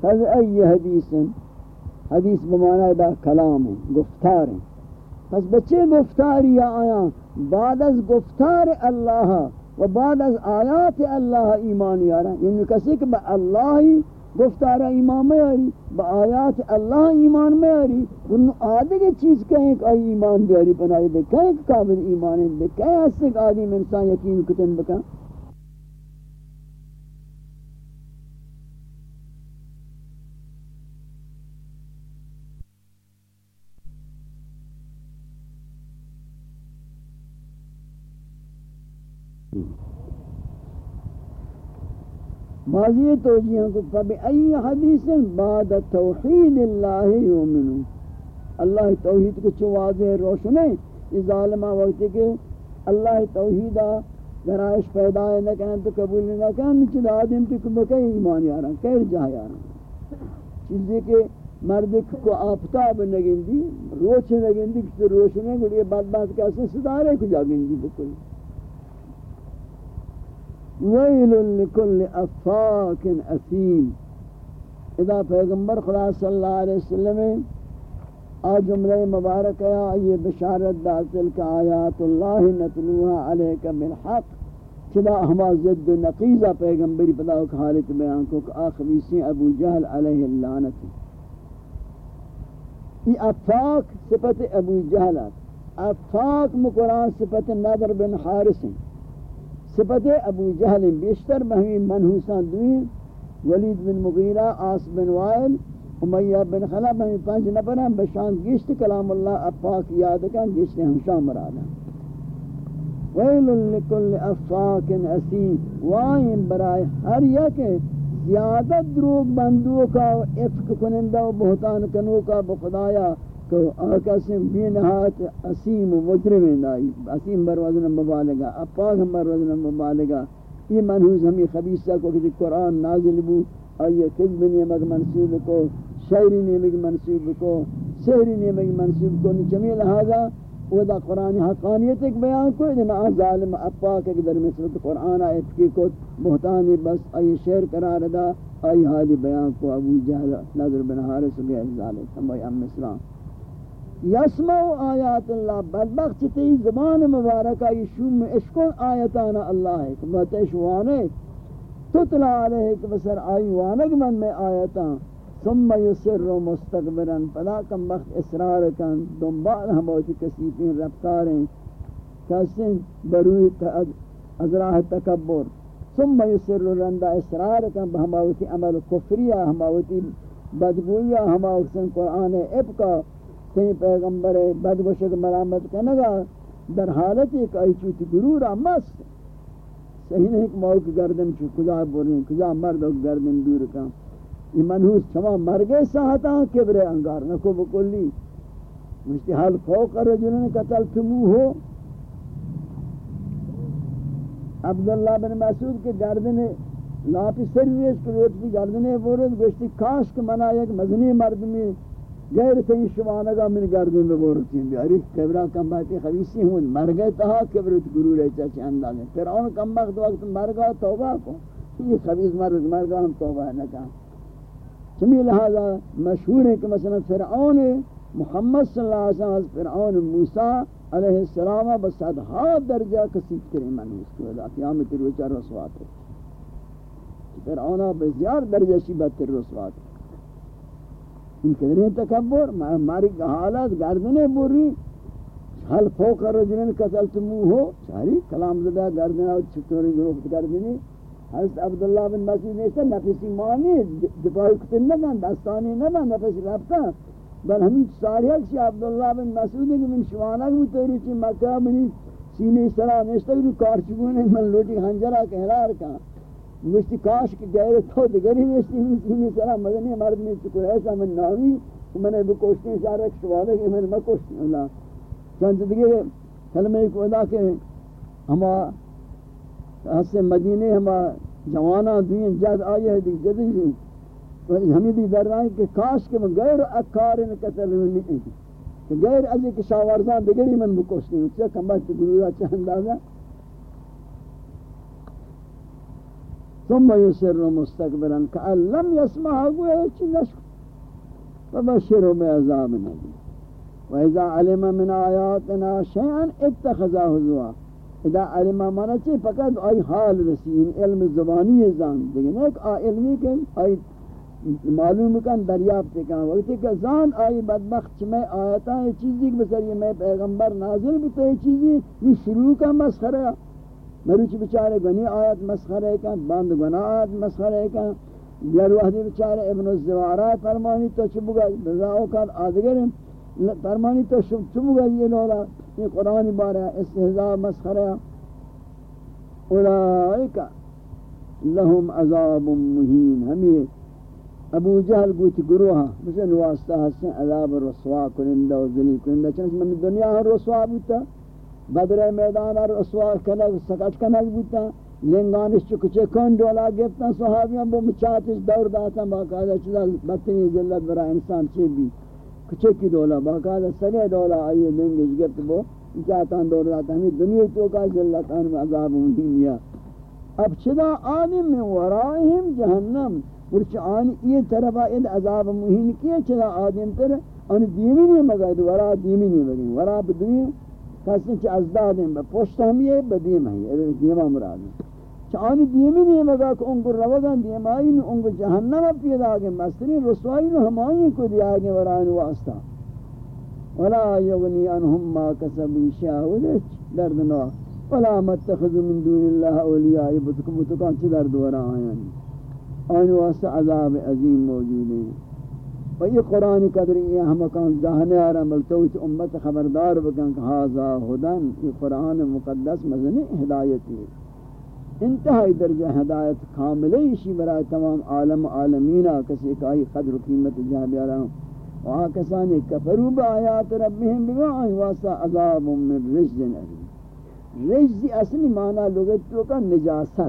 فض ای حدیث حدیث بمانا دا کلام، گفتار۔ پس بچے گفتاری آیا؟ بعد از گفتار اللہ و بعد از آیات اللہ ایمان یارا یعنی کسی کہ با اللہ گفتارا ایمان میں آری با آیات اللہ ایمان میں آری ان آدھے کے چیز کہیں کہ آئی ایمان بیاری بنائی دے، کہیں کہ قابل ایمان دے، کہیں ایسے کہ آدھی انسان یقین کتن بکا ماضی توجیہاں کو فبئی حدیث بعد توحید اللہ یومنو اللہ توحید کو چو واضح روشن ہے۔ اس ظالمہ وقت کہ اللہ توحیدہ گرائش پیدا ہے، نہ کہنا تو قبول نہ کہنا نچل آدم تو بکئی ایمان یارا کہر جا یارا۔ چیزیں کہ مرد کو آفتاب نگن دی روچ نگن دی کسی روشنے گوڑی بات بات کیسے صدارے کو جاگن دی بکل۔ ویل لکل افاک اسیم۔ اذا پیغمبر خدا صلی اللہ علیہ وسلم آ جملہ مبارک ہے یہ بشارت داخل کا آیات اللہ نتلوها علیک بالحق۔ چدا ہما زد نقیزہ پیغمبری پدا کہ حالت بیان کو کہ آخویسی ابو جہل علیہ اللعنت۔ یہ افاق صفت ابو جہلت افاق مقرآن صفت نظر بن حارس ہیں۔ صفت ابو جہل بیشتر بہمی منحوسان دوئیں، ولید بن مغیرہ، آس بن وائل، امیہ بن خلا بہمی پانچ نفر بشان گشت کلام اللہ افاق یاد کن گشت ہمشان مرادا ویل لکل افاق اسیم وائن برائے ہر یک زیادہ دروگ بندو کا افق کنندہ و بہتان کنو کا بخدایا کہ آکاسم بھی نہایت اسیم و مجرم دائی اسیم بر وزن مبالغہ، اپاک ہم بر وزن مبالغہ۔ یہ منحوظ ہمیں خبیصہ کو کہ قرآن نازل بو، آئیے کذب نیمک منصوب کو شعری نیمک منصوب کو سحری نیمک منصوب کو جمیع لہذا وہ دا قرآن حقانیت ایک بیان کو ہے ظالم اپاک ایک در مثلت قرآن آیت کی کو محتانی بس آئی شعر قرار دا آئی حالی بیان کو ابو جہل نظر بن حارس و غیر ظالم سمبائی ام اسلام یسمع آیات اللہ بدبخت تی زبان مبارکہ یشوم اشکن آیتان اللہ ہے کہ بہت وانے تطلع علیہ کہ بسر آئی، وانگ من میں آیتان ثم یسر مستقبرا پدا کم بخت اصرار کن، دنبال ہم بہت کسیفین رفتاریں کسن بروی ازراح تکبر۔ ثم یسر رندہ اصرار کن بہماوتی عمل کفریہ ہماوتی بدگویہ ہماوتی قرآن ابکا۔ کہیں پیغمبر بد بشک مرامت کنگا، در حالت ایک آئی چوتی گرورا مست۔ صحیح نہیں کہ موقع گردن چو کجا بوریں کجا مرد گردن دور کا۔ یہ منحوس چما مرگے ساہتا کبرے انگار نکو بکلی۔ مجھتی حال فوق رجلن قتل تمو ہو۔ عبداللہ بن مسعود کے گردن لاپی سرویس کو روٹی گردنے بورد، گوشتی کاش کہ منا یک مزنی مردمی غیر تین شوانگا من گردن میں بورتین بیاری کبرا کم باتی خبیصی ہون. مر گئے تہا کبرت گرو رہے چاچے اندازے. فرعون کم وقت وقت مر گا توبہ کو. یہ خبیص مرد مر گا ہم توبہ نہ کہا چمی لہذا مشہور ہے کہ مثلا فرعون محمد صلی اللہ علیہ وسلم، فرعون موسیٰ علیہ السلام بس صدہا درجہ کسیب کریں من اس کو. اللہ قیامت روچہ رسوات ہے. فرعون بزیار درجہ شیبت رسوات ہے. ان قدریں تکبر ہماری حالت گردنے بوری حل فوق رجلن قتلت منہ چاری کلام زدہ گردنا اور چھتوری گروہ گردنی حضرت عبداللہ بن مسعود نے کہا نفسی مانی دفاعی کتن نہ دستانی نہ نفس رفتا بل ہمیں ساری حق سے عبداللہ بن مسعود نے کہ من شوانا کی متوری چی مکہ بنی سینے سرا نشتا کہ کارچگونے من لوٹی خنجرہ کہلا رکھا مشتی کاش کہ گئے تو دیگری مشتی مشتی سرا مدنی مرد میں چکو ایسا من نامی میں بکوشتی سارا کشوالا کہ میں مکوشتی اللہ چند دیگے کلمہ ایک ودا کہ ہما حس مدینے ہما جوانا دوئیں جد آئے ہیں دیکھ جدی ہمیں بھی در رہا کہ کاش کہ من غیر اکارن قتل نہیں کہ غیر از ایک شاورزان بگری من بکشتی ہوں چاہ کم بات گروہ چاہ اندازہ ثم يسر مستكبرا كأن لم يسمع گوئے چی نشک فبشره بعذاب نبی وإذا علم من آياتنا شيئا اتخذه هزوا. اذا علم مانا چی؟ فقط آئی حال رسین علم زبانی زان دیکھیں ایک آ علمی کہ آئی معلوم کن، دریافت کن. وقتی کہ زان آئی بدبخت میں آیتا ہے چیزی کہ بسر یہ میں پیغمبر نازل بتا ہے چیزی یہ شروع کا مسخرہ مروچ بچارے گنی آیت مسخرہ کن، بند گنا آیت مسخرہ کن. یا روحدی بچارے ابن الزوارہ فرمانی تو چبگا بزاؤ کن آدگر فرمانی تو چبگا یہ لولا؟ یہ قرآن بارہ استحضاء مسخرہ اولائکا لهم عذاب مہین. ہمیں ابو جہل گوتی گروہ مثلا واسطہ حسن عذاب رسوا کنندہ و ذلیل کنندہ. چنانچہ من دنیا رسوا بوتا بدر میدان ہر رسوا کنگ سکٹ کنگ بوتا لنگانش چکچے کن ڈولا گفتا صحابیاں بو مچاتش دور داتا باقاعدہ چلا بدتنی ذلت برا انسان چے بھی کچے کی دولا؟ باقاعدہ سنے دولا آئیے لنگش گفت بو چاہتان دور داتا ہمیں دنیا تو کا ذلتان عذاب مہین یا. اب چدا آدم من ورائہم جہنم ورچ آن یہ طرف این عذاب مہین کیا چلا آدم تر؟ ان دیمی نہیں مگا ورا دیمی نہیں مگا ورا بدوی کسی چھ ازدادیں با پشت ہم یہ بدیم ہے دیما مراد ہے چانی دیمی نہیں مگا کہ انگو روگان دیمائی نے انگو جہنم پیدا آگے مستری رسوائی نے ہمائی کو دیا آگے ورائن واسطہ ولا یغنی انہم ما کسبی شاہدچ دردنوا ولا متخذ من دون اللہ اولیاء. بتکم بتکان چھ درد ورائن آئین آن واسطہ عذاب عظیم موجود ہے و یہ قرآن قدر یہ ہم کان ذہنے آ رہا ملتوچ امت خبردار بکن کہ حاضا ہدن، یہ قرآن مقدس مزنی ہدایت ہے۔ انتہائی درجہ ہدایت کاملے اسی برای تمام عالم عالمینہ کسی کائی قدر و قیمت جہاں بھی رہا ہوں۔ وہاں کسانی کفرو با آیات ربهم بگا آئی واسطہ عذاب من رجز نریم رجز اصلی معنی لغت تو کا نجاست۔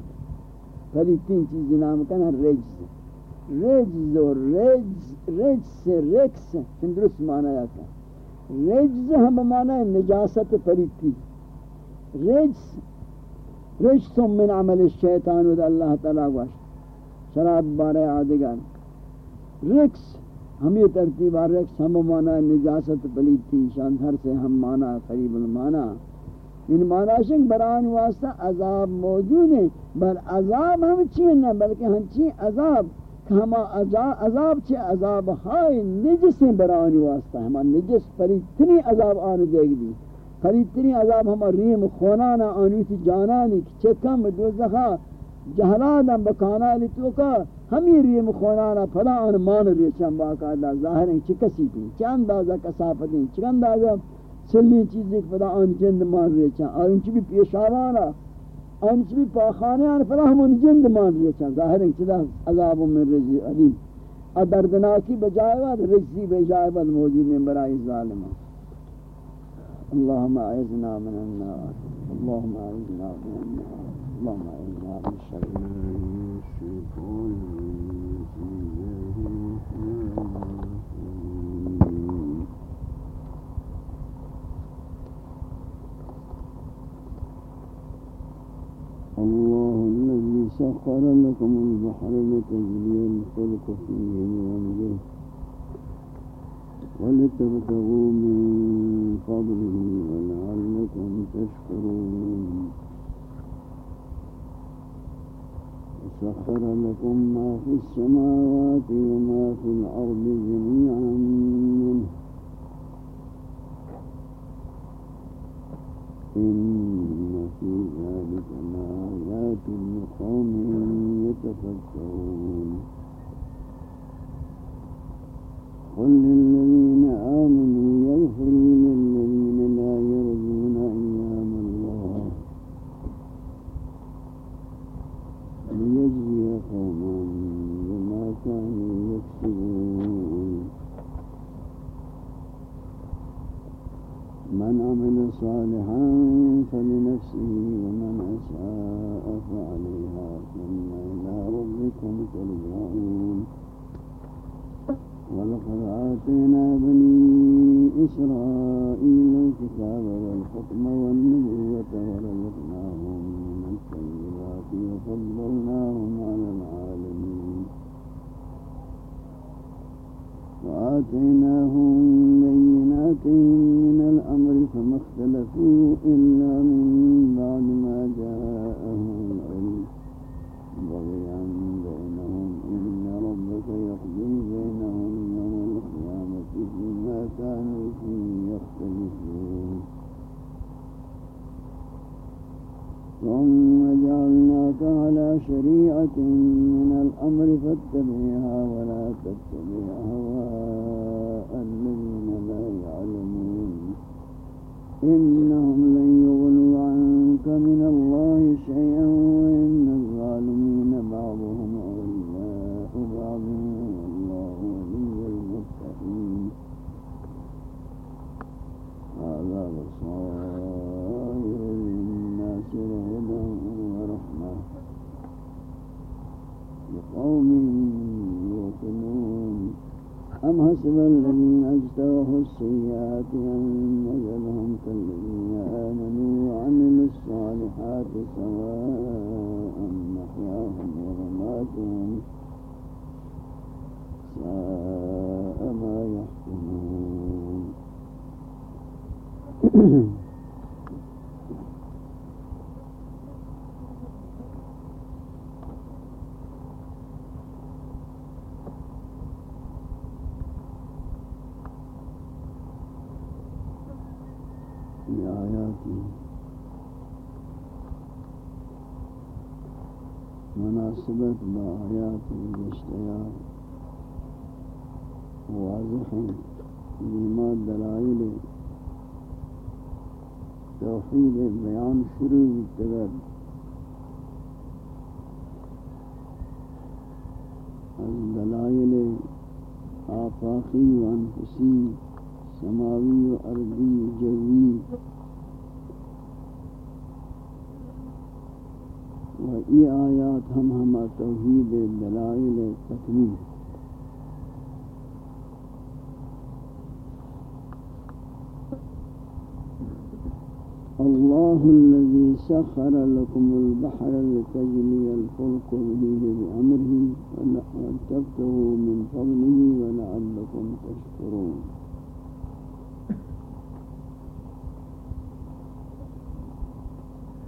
پھلی تین چیز نام کنا رجز۔ رجز و رجز رجز رکس چند درست معنی آتا ہے رجز ہم معنی نجاست پریتی رجز رجز من عمل الشیطان ود اللہ تعالی گوشت شراب بارے آدگان رکس ہم یہ ترتیبہ رکس ہم معنی نجاست پلیتی شان ہر سے ہم معنی قریب المعنی ان معنی بران واسطہ عذاب موجود ہے بل عذاب ہم چیئے نہ بلکہ ہم چیئے عذاب ہما عذاب چی عذاب ہائی نجس بران واسطہ ہما نجس پریتنی عذاب آنو دیکھ دی۔ پریتنی عذاب ہما ریم خونانا آنو تی جانانی چکم دوزخا جہلادم بکانانی توکا ہمی ریم خونانا پھلا آن مان ریچن باقاعدہ ظاہر ہیں چکسی پی چند اندازہ کسافتیں چند اندازہ چلی چیزی کہ پدا آن جند مان ریچا آن چی بھی پیشاوانا آن چی بھی پاخانے آن پدا ہمون جند مان ریچا ظاہر ہے چیزا عذاب من رجی علیم دردناکی بجائے بعد رجی بجائے بعد موجود میں برائی ظالمان اللهم اعذنا من النار اللهم اعذنا من النار اللهم اعذنا من الشيطان لكم البحر لتجري الفلك فيه بأمره ولتبتغوا من فضله ولعلكم تشكرون وسخر لكم ما في السماوات وما في الأرض جميعا منه إن في ذلك لآيات لقوم يتفكرون قل شريعة من الأمر فاتبعها ولا تتبع أهواء الذين لا يعلمون. إنهم لن يغنوا عنك من الله شيئا حسب الذين اجترحوا السيئات أن نجعلهم كالذين آمنوا وعملوا الصالحات سواء محياهم ومماتهم ساء ما يحكمون. مناسبت با آیات گشتیا واضح ہیں دیما دلائل توحید بیان شروع تگر از دلائل آفاقی و انفسی، سماوی و ارضی جوی و ای آیات ہم ہما توحید دلائل تکمیل. الله الذي سخر لكم البحر لتجري الفلك به بأمره ولتبتغوا من فضله ولعلكم تشكرون.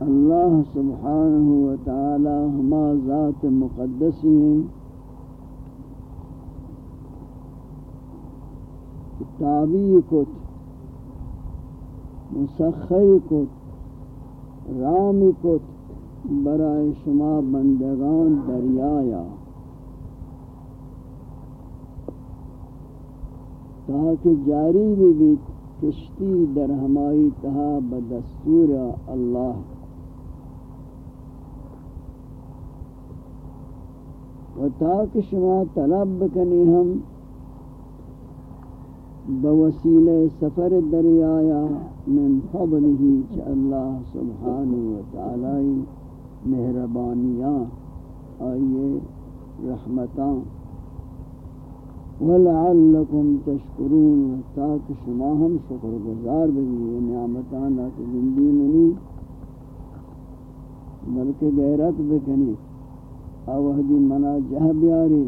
اللہ سبحانہ و تعالی ہما ذات مقدسی ہیں۔ تابع کت، مسخر کت، رام کت، برائے شما بندگان دریایا۔ تاکہ جاری بھی بھی کشتی در ہمائی تہا بدستور اللہ۔ و تاکہ شما طلب کنی ہم بوسیلہ سفر دریایا من فضلہ چ اللہ سبحانہ و تعالی مہربانیاں آئیے رحمتاں ولعلکم تشکرون تاکہ شما ہم شکر گزار بھی نعمتاں نہ زندگی منی بلکہ غیرت بکنی اوہدی منا جہ بیاری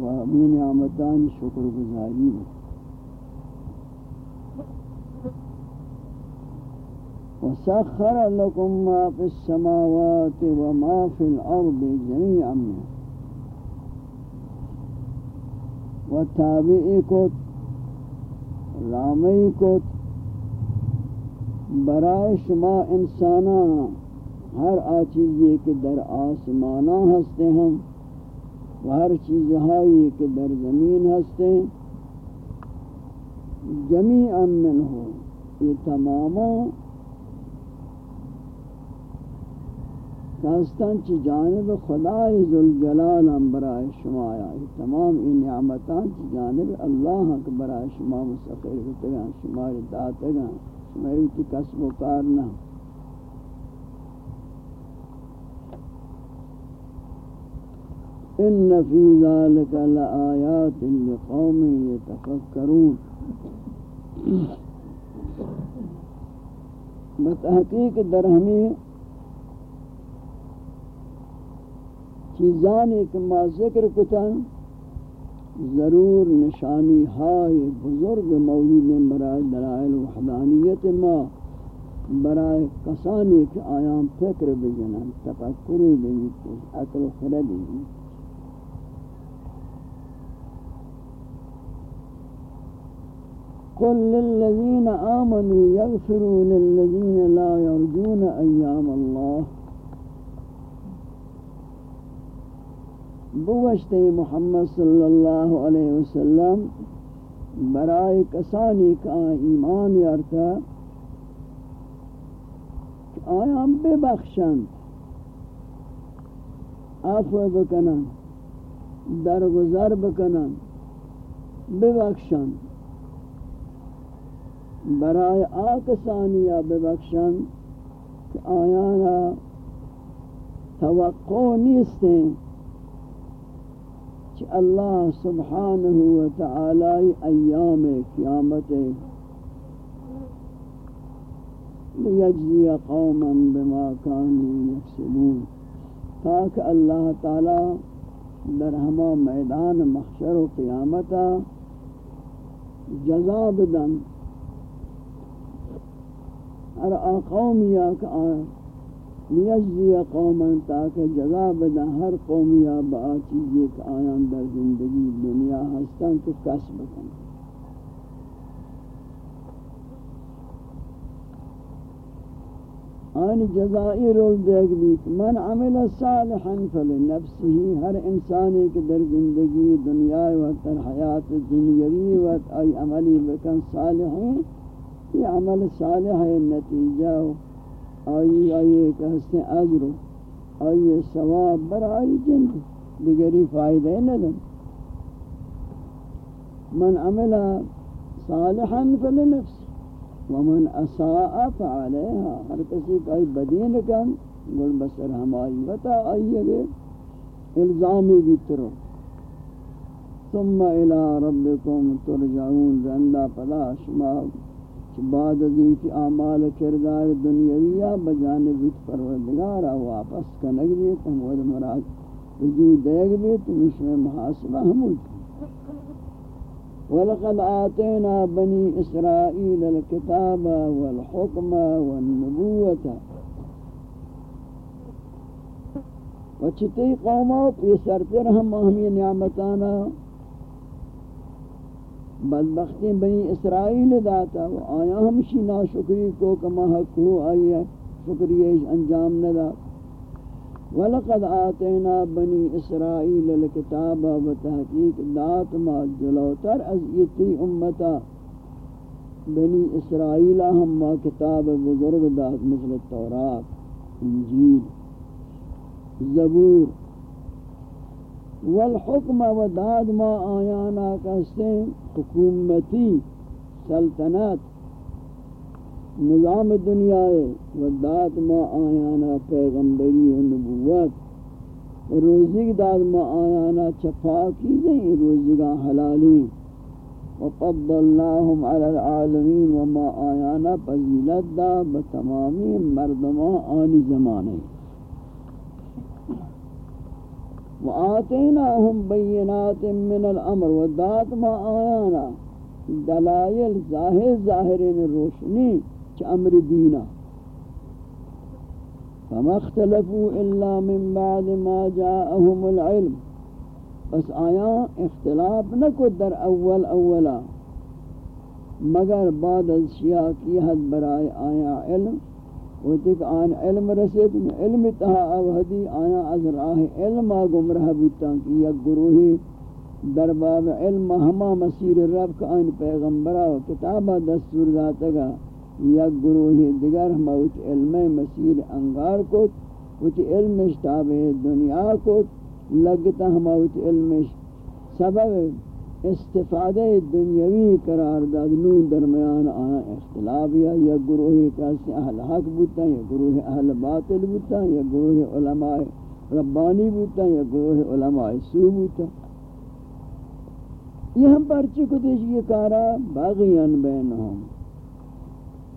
و ہمیں نعمتان شکر گزاری بھی وسخر لكم ما في السماوات وما في الأرض جميعا منه وتابعی کت رامی کت برای شما انسانا ہر آ چیزی کہ در آسمانا ہستے ہم و ہر چیز ہائی کہ در زمین ہستے جمیعا من ہو یہ تماما کاستان چی جانب خدای ذوالجلال ہم برای شما آیا تمام این نعمتان چی جانب اللہ ہم برای شما مسخر ہوتگا شما داتگا شما ریتی کسب و کارنا إن فی ذلك لآیات لقوم يتفکرون بتحقیق در ہمیں چیزان ایک ما ذکر کتن ضرور نشانی ہائے بزرگ موجود برائے دلائل وحدانیت ما برائے کسانی کہ آیام فکر بجنن تفکری بجنن عقل خردی بجنن. قل للذين آمنوا يغفروا للذين لا يرجون أيام الله. بوشت محمد صلی اللہ علیہ وسلم برائے کسانی کا ایمان یارتا آیام بے بخشند عفو بکنن درگزر بکنن بے بخشند برائے آکسانیہ بے کہ آیانا توقع نیستیں کہ اللہ سبحانہ و تعالی ایام قیامت لیجزی قوما بما كانوا يكسبون تاکہ اللہ تعالی در ہما میدان محشر و قیامتا جزا بدن. ہر آقوم یا کہ لیجزی قوما تاکہ جزا بدا ہر قومیا با چیزی کہ آیان در زندگی دنیا ہستان تو کسب کن آن جزائی رول دیکھ بھی من عمل صالحا فلنفسه ہر انسانی کے در زندگی دنیا و تر حیات دنیاوی و ای عملی بکن صالحین۔ یہ عمل صالح ہے نتیجہ آئی آئی کہستے أجر آئی ثواب برائی جن دیگری فائدہ ندن. من عمل صالحا فلنفس ومن أساء فعليها ہر کسی کا بدین کن گل بسر ہمائی وطا آئی اگر الزامی بھی ترو ثم إلى ربكم ترجعون رندہ پدا شما. کہ بعد از اینکہ اعمال کردار دنیاویہ بجانب وچ پروردگار واپس کنگ بھی تم وہ مراد وجود دیگ بھی تم اس میں محاسبہ ہم ولقد آتينا بني إسرائيل الكتاب والحكم والنبوة. وچتی قومات یہ سرتر ہم ہمیں نعمتانا بدبختی بنی اسرائیل داتا و آیا ہمشی ناشکری کو کما حق ہو آئی ہے، شکریش انجام ندا وَلَقَدْ آتَيْنَا بَنِي إِسْرَائِيلَ الْكِتَابَ وَتَحْقِيقِ دات ما جلوتر از یتی امتا بنی اسرائیل ہم ما کتاب بزرگ دات مثل تورات، انجیل، زبور۔ والحکم و داد ما آیانا کستے حکومتی سلطنت نظام دنیا و داد ما آیانا پیغمبری و نبوت روزی داد ما آیانا چپا کی دیں روزی کا حلالی وفضلناهم على العالمین و ما آیانا پذیلت دا، بتمامی مردمان آنی زمانے۔ وآتيناهم بينات من الأمر ودات ما آيانا. دلائل ظاهر ظاهرين الروشني كأمر دينا فما اختلفوا إلا من بعد ما جاءهم العلم. بس آیا اختلاف نہ در اول اولا. مگر بعد از شیعہ کی حد برائے آیا علم وہ تک آن علم رسید علم تہا اوہدی آیا از راہ علم گمرہ بوتا کہ یک گروہی در باب علم ہما مسیر رب کا آن پیغمبرہ و کتابہ دستور ذاتگا یک گروہی دیگر ہما وچ علم مسیر انگار کو وچ علم اشتاب دنیا کو لگتا ہما وچ علم سبب استفادہ دنیاوی قرار داد نون درمیان آیا اختلاف یا یا گروہ کسی اہل حق بوتا یا گروہ اہل باطل بوتا یا گروہ علماء ربانی بوتا یا گروہ علماء سو بوتا یہ ہم پرچی کو دیش یہ کارا باغیان بینہم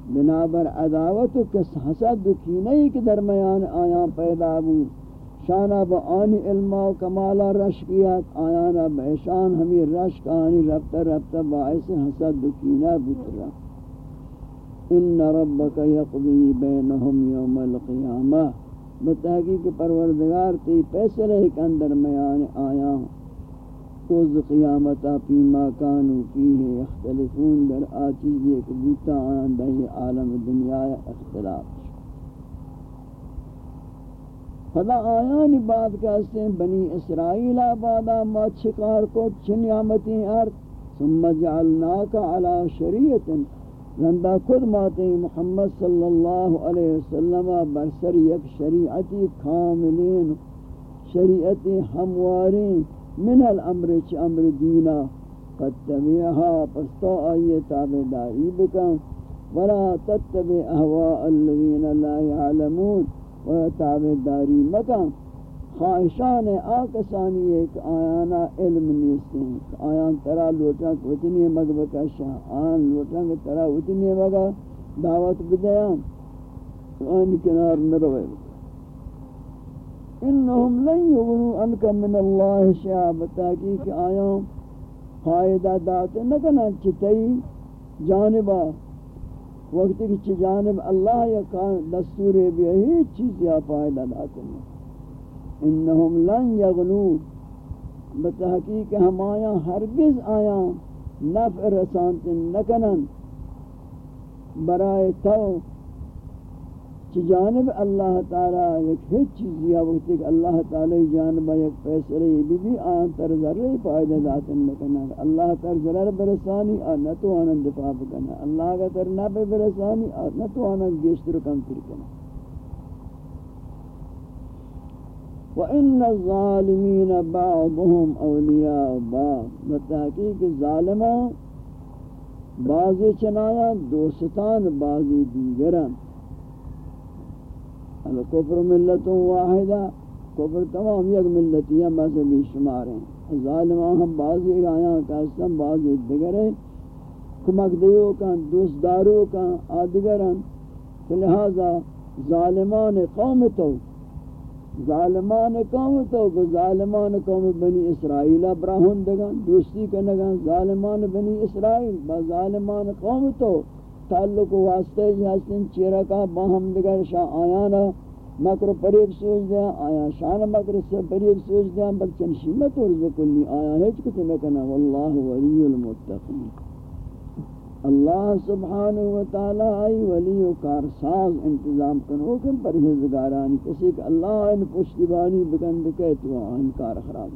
بنابر عداوت و کس حسد و کینئی کے درمیان آیاں پیدا بو شانا با آنی علماء و کمالا رشکیات آیانا بحشان ہمیں رشک آنی ربتا ربتا باعث حسد و کینہ بکرا۔ ان ربک یقضی بینہم یوم القیامہ۔ بتحقیق پروردگار تی پیسے رہے کے اندر میان آیاں کوز قیامتا پیما کانو فیہ اختلفون در آچیز ایک بوتا آن دہی عالم دنیا اختلاف۔ خدا آیان بات کہتے ہیں، بنی اسرائیل آبادا ما چھکار کو چھنیامتی ارد ثم جعلناک علی شریعت۔ رندہ خود ماتے محمد صلی اللہ علیہ وسلم برسر یک شریعتی کاملین، شریعتی ہموارین، من الامر چ امر دینا۔ قد تبعها پس آئیے تابداری بکن۔ ولا تتبع احواء الذين لا يعلمون و تابداری مکن. خواہشان آکسانی ایک آیانا علم نیستیں آیان ترا لوٹا اتنی مگبکا شاہ آن لوٹا ترا اتنی مگا دعوت بدیاں آن کنار نروے. انہم لن یغنو انکا من اللہ شعب تاکیق آیاں فائدہ داتے نکنا چتئی جانبا وقت کی چی جانب اللہ یا دستور بھی ہی چیز یا فائدہ نہ داتے انہم لن یغنو بتحقیق ہم آیا، ہرگز آیا، نفع رسانت نکنن۔ برائے تو چی جانب اللہ تعالی ایک ہیچ چیز یا وقت کہ اللہ تعالی جانب ایک فیصلے بھی بھی آن تر ذرے فائدہ ذاتن لکنا اللہ تر ذرر برسانی آن نتو آنن دفاع بکنا اللہ کا تر نب برسانی آن نتو آنن گیشتر کم تر کنا وَإِنَّ الظَّالِمِينَ بَعْضُهُمْ أَوْلِيَاءُ بَعْض۔ بتحقیق ظالمان بعضی چنایا، دوستان بعضی دیگران۔ الکفر ملت واحدہ، کفر تمام یک ملتیاں مذہبی شمار ہیں۔ ظالمان ہم بعضی آیاں کہستن بعضی دیگر ہیں۔ کمک دیو کن، دوست دارو کن آدگرن لہذا ظالمان قوم تو، ظالمان قوم تو ظالمان قوم بنی اسرائیل براہن دگن، دوستی کنگن، ظالمان بنی اسرائیل، با ظالمان قوم تو۔ تعلق و واسطے جی جہستن چیرہ کا باہم دگر شاہ آیانا مکر پریب سوچ دیا، آیا شان مکر سے پریب سوچ دیا بلچن شیمت اور ذکلی آیا، ہیچ کچھ نکنا واللہ ولی المتقین۔ اللہ سبحانہ وتعالی آئی ولی و کارساز انتظام کنو کن پرہزگارانی کسی کہ اللہ ان پشتیبانی بکند کہ تو آن کار خراب۔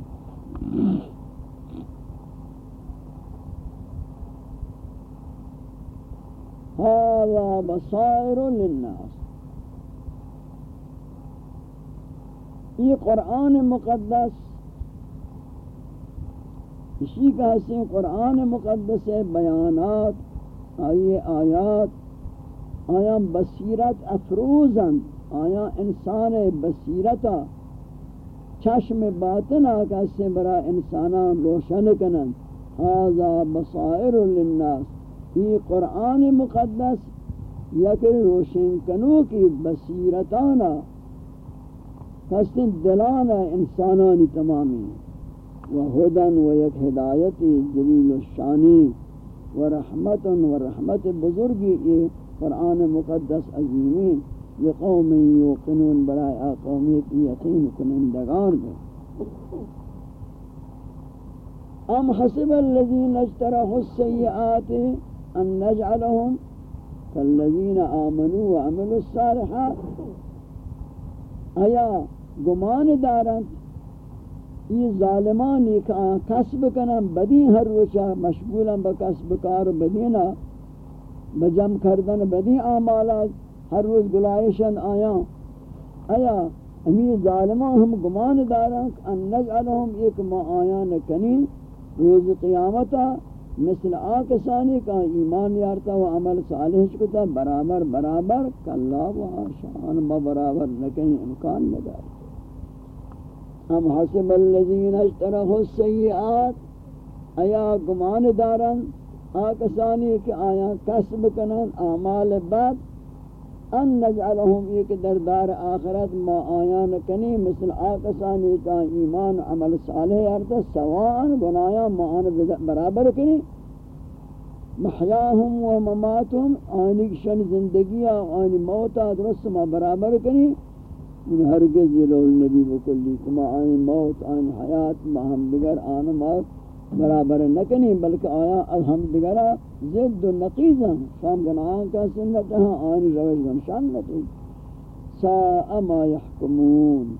هذا بصائر للناس. یہ قرآن مقدس اسی کا حسین قرآن مقدس بیانات آئیے آیات آیا بصیرت افروزن آیا انسان بصیرتا چشم باطن آکا سے برا انسانان روشن کنن هذا بصائر للناس یہ قرآن مقدس یک روشن کنو کی بصیرتانا ہستن دلانا انسانانی تمامی، و ہدن و یک ہدایتی جلیل الشانی و رحمت و رحمت بزرگی یہ قرآن مقدس عظیمین، لقوم یوقنون برای قومی کی یقین کنندگان دے ام حسب الذین اجترحوا السیئات أن نجعلهم كالذين آمنوا وعملوا الصالحات. آیا گمان دارند؟ یہ ظالمان ایک کسب کنن بدی ہر روچا مشغولا بکسب کار بدینا بجم کردن بدی اعمالات ہر روز گلائشن آیا؟ آیا امی ظالمان ہم گمان دارند ان نجعلهم ایک ما آیا نکنی روز قیامتا؟ مثل آکسانی کا ایمان یارتا و عمل صالح چکتا برابر برابر کاللہ و آشان با برابر لکن امکان ندار. ام حسب اللذین اشترخوا السیئات، ایا گمان دارن آکسانی کہ آیا کسب کنن، اعمال بد ان نجعلهم ایک دردار آخرت ما آیان کنی مثل آکسانی کا ایمان عمل صالح ارتا سوان گنایا ما آن برابر کنی. محیاهم و مماتهم، آنی شن زندگی آنی موتا درست ما برابر کنی. ان ہرگز یہ لول نبی بکلی، کما آنی موت، آنی حیات، ما ہم بگر آن موت. برابر نکنی، بلکہ آیا الحمدللہ زد و نقیزا شام گناہاں کا سنت ہاں آنی روش گن شام نتی سا ما یحکمون۔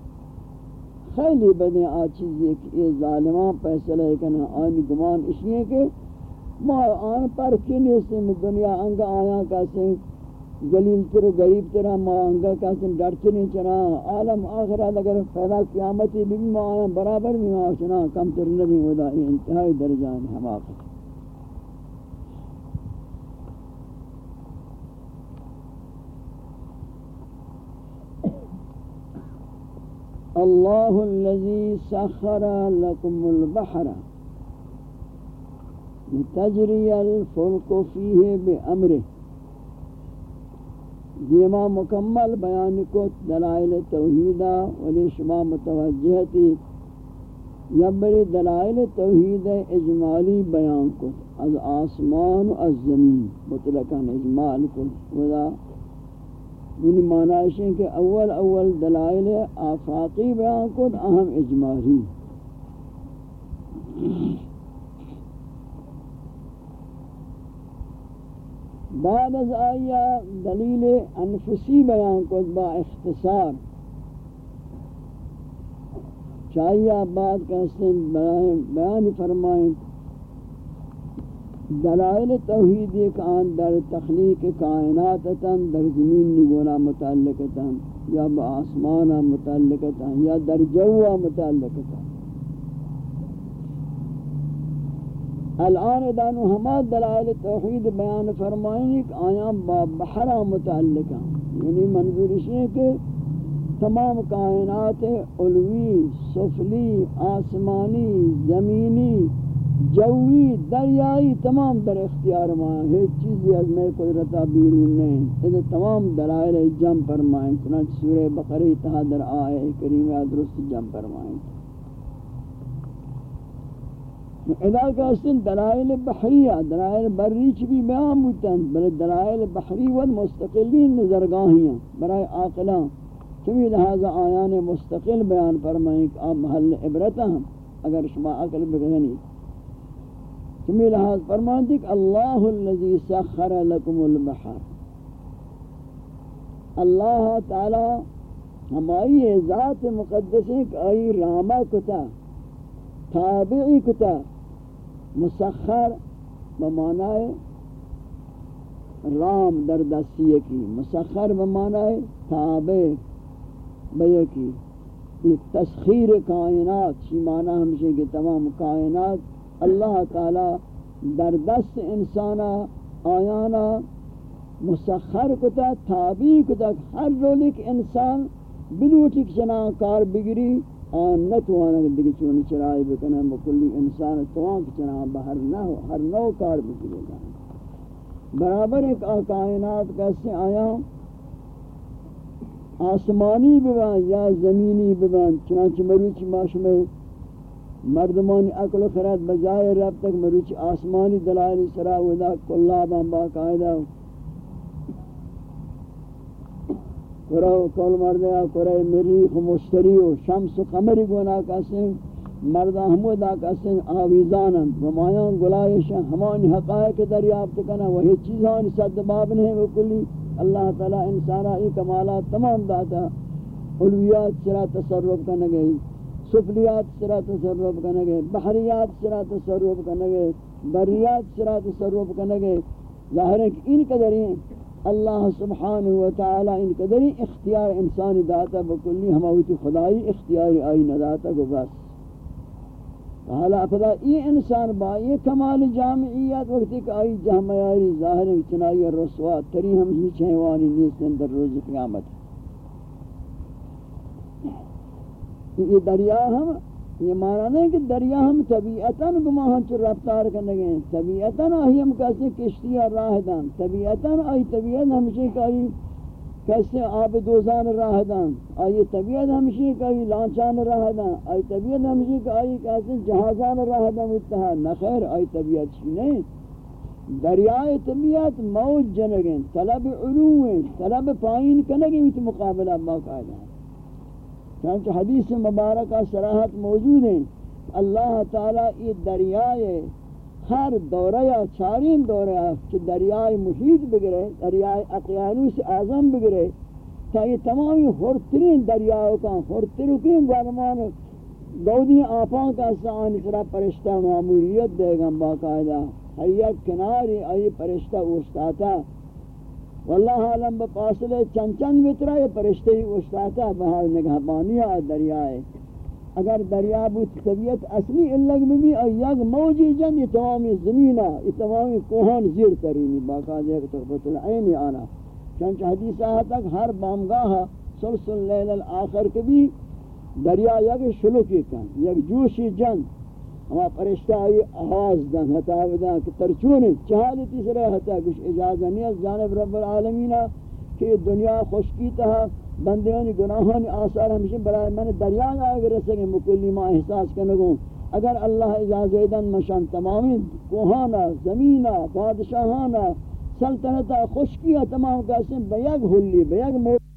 خیلی بدیں آ چیزی کہ یہ ظالمان پیسلہ کنا آنی گمان اس لیے کہ ما آن پر کی نیستی دنیا انگا آیا کا سنت گلیل تر و غریب تر، مانگا کاسن ڈرچنی چنا، عالم آخرہ اگر پیدا قیامتی بھی ما آیا، برابر بھی ما چنا، کم تر نبی ودا انتہائی درجان حماقت اللہ الذي سخر لكم البحر لتجري الفلك فيه بأمره دیما مکمل بیان کو دلائل توحیدہ، ولی شما متوجہ یبری دلائل توحید اجمالی بیان کو از آسمان و از زمین، مطلقاً اجمال کو ودا یعنی معنی ہے کہ اول اول دلائل آفاقی بیان کو اہم اجمالی بعد از آیا دلیل انفسی بیان کو با اختصار. چاہیے بعد کا بیان فرمائیں۔ دلائل توحید ایک آن در تخلیق کائنات تن در زمین نگونا متعلق تن یا با آسمان متعلق تن یا در جو متعلق تن الان دانو ہما دلائل توحید بیان فرمائیں کہ آیاں با بحرہ متعلقہ یعنی منظور ہے کہ تمام کائنات علوی، سفلی، آسمانی، زمینی، جوی، دریائی تمام در اختیار ماں ہیچ چیزی از میں قدرتہ بیرون نہیں یہ تمام دلائل جم فرمائیں، چنانچہ سورہ بقری تہا در آئے کریمہ درست جم فرمائیں۔ ادا کا دلائل بحریہ دلائل بری چ بھی بیان بوتن بل دلائل بحری و مستقلین نظرگاہیاں برائے عاقلاں چمی لہذا آیان مستقل بیان فرمائیں کہ آپ محل عبرت ہیں اگر شما عقل بگنی چمی لہذا فرمائیں کہ اللہ الذي سخر لكم البحر اللہ تعالی ہماری ذات مقدس ہے کہ آئی راما کتا تابعی کتا مسخر بمعنی رام در دستی کی مسخر بمعنی تابع بیکی یہ تسخیر کائنات، چی معنی ہمشہ کہ تمام کائنات اللہ تعالی در دست انسانا، آیانا مسخر کتا، تابع کتا ہر رولک انسان بلوٹک چنا کار بگری آن نتوانا دیگه چونی چرائی بکنن بکلی انسان توان که چنا بہر نہ ہو ہر نو کار بکلی گا برابر ایک کائنات کیسے آیا؟ آسمانی ببان یا زمینی ببان چنانچہ مروچی ماشمے مردمانی عقل و خرد بجائے رب تک مروچی آسمانی دلائل سرا ودا کلابان باقاعدہ کرو کول مردیا کرے مریخ مشتری و شمس و قمری گونا کسن مردہ ہمودا کسن آویزانن. ومایان گلائش ہمانی حقائق دریافت کنا وہی چیزان صد باب نہیں وکلی اللہ تعالی انسانا ای کمالات تمام داتا علویات سرا تصرف کرنے گئی، سفلیات سرا تصرف کرنے گئے بحریات سرا تصرف کرنے گئے بریات سرا تصرف کرنے گئے ظاہر ہے کہ ان قدر ہیں اللہ سبحانہ وتعالی ان قدری اختیار انسان داتا بکلی ہماویتی خدای اختیار آئی نداتا کو بس۔ حالا پدا یہ انسان با یہ کمال جامعیت وقتی کہ آئی جہمیاری ظاہر چنائی رسوا، تری ہم ہی چھوانی نیستن در روز قیامت۔ یہ دریا ہم یہ معنی نہیں کہ دریا ہم طبیعتاً گماہاں چو رفتار کرنے گئے ہیں۔ طبیعتاً آئی ہم کسی کشتی اور راہ دان۔ طبیعتاً آئی طبیعت ہمشہ کئی کیسے آب دوزان راہ دان۔ آئی طبیعت ہمشہ کئی لانچان راہ دان۔ آئی طبیعت ہمشہ کئی کیسے جہازان راہ دان اتحا نخیر آئی طبیعت چی نہیں۔ دریائے طبیعت موج جنگیں، طلب علوم طلب پائین کنگیں اس مقابلہ باقاعدہ چنانچہ حدیث مبارکہ صراحت موجود ہیں۔ اللہ تعالیٰ یہ دریائے ہر دورہ یا چارین دورہ کہ دریائے محیط بگرے، دریائے اقیانوس اعظم بگرے۔ تا یہ تمامی خورترین دریاؤں کا خورترین گرمان گودی آفان کا سان اسرا پرشتہ معمولیت دے گا باقاعدہ۔ ہر یک کناری آئی پرشتہ اوستاتا۔ واللہ عالم بپاسلے چند چند مترہ یہ پرشتے ہی اشتاتا بہار نگہ بانیا دریائے۔ اگر دریا بوت طبیعت اصلی علگ میں بھی ایاگ موجی جن یہ تمامی زمینہ یہ تمامی کوہان زیر ترینی باقا جائے تقبت العین آنا۔ چنچہ حدیث آہا تک ہر بامگاہ سلسل لیل الاخر کبھی دریا یک شلوکی کن، یک جوشی جن ہما پرشتہ آئی آواز دن ہتا ودن کہ ترچون چہالی تیسرے ہتا کچھ اجازہ نہیں جانب رب العالمین کہ دنیا خوشکی تہا بندیانی گناہانی آثار ہمیشہ برای من دریا گا اگر رسے مکلی ما احساس کنگوں اگر اللہ اجازہ دن مشان تمامی کوہانا زمینہ بادشاہانا سلطنتا خوشکی تمام قسم بیگ ہولی بیگ موت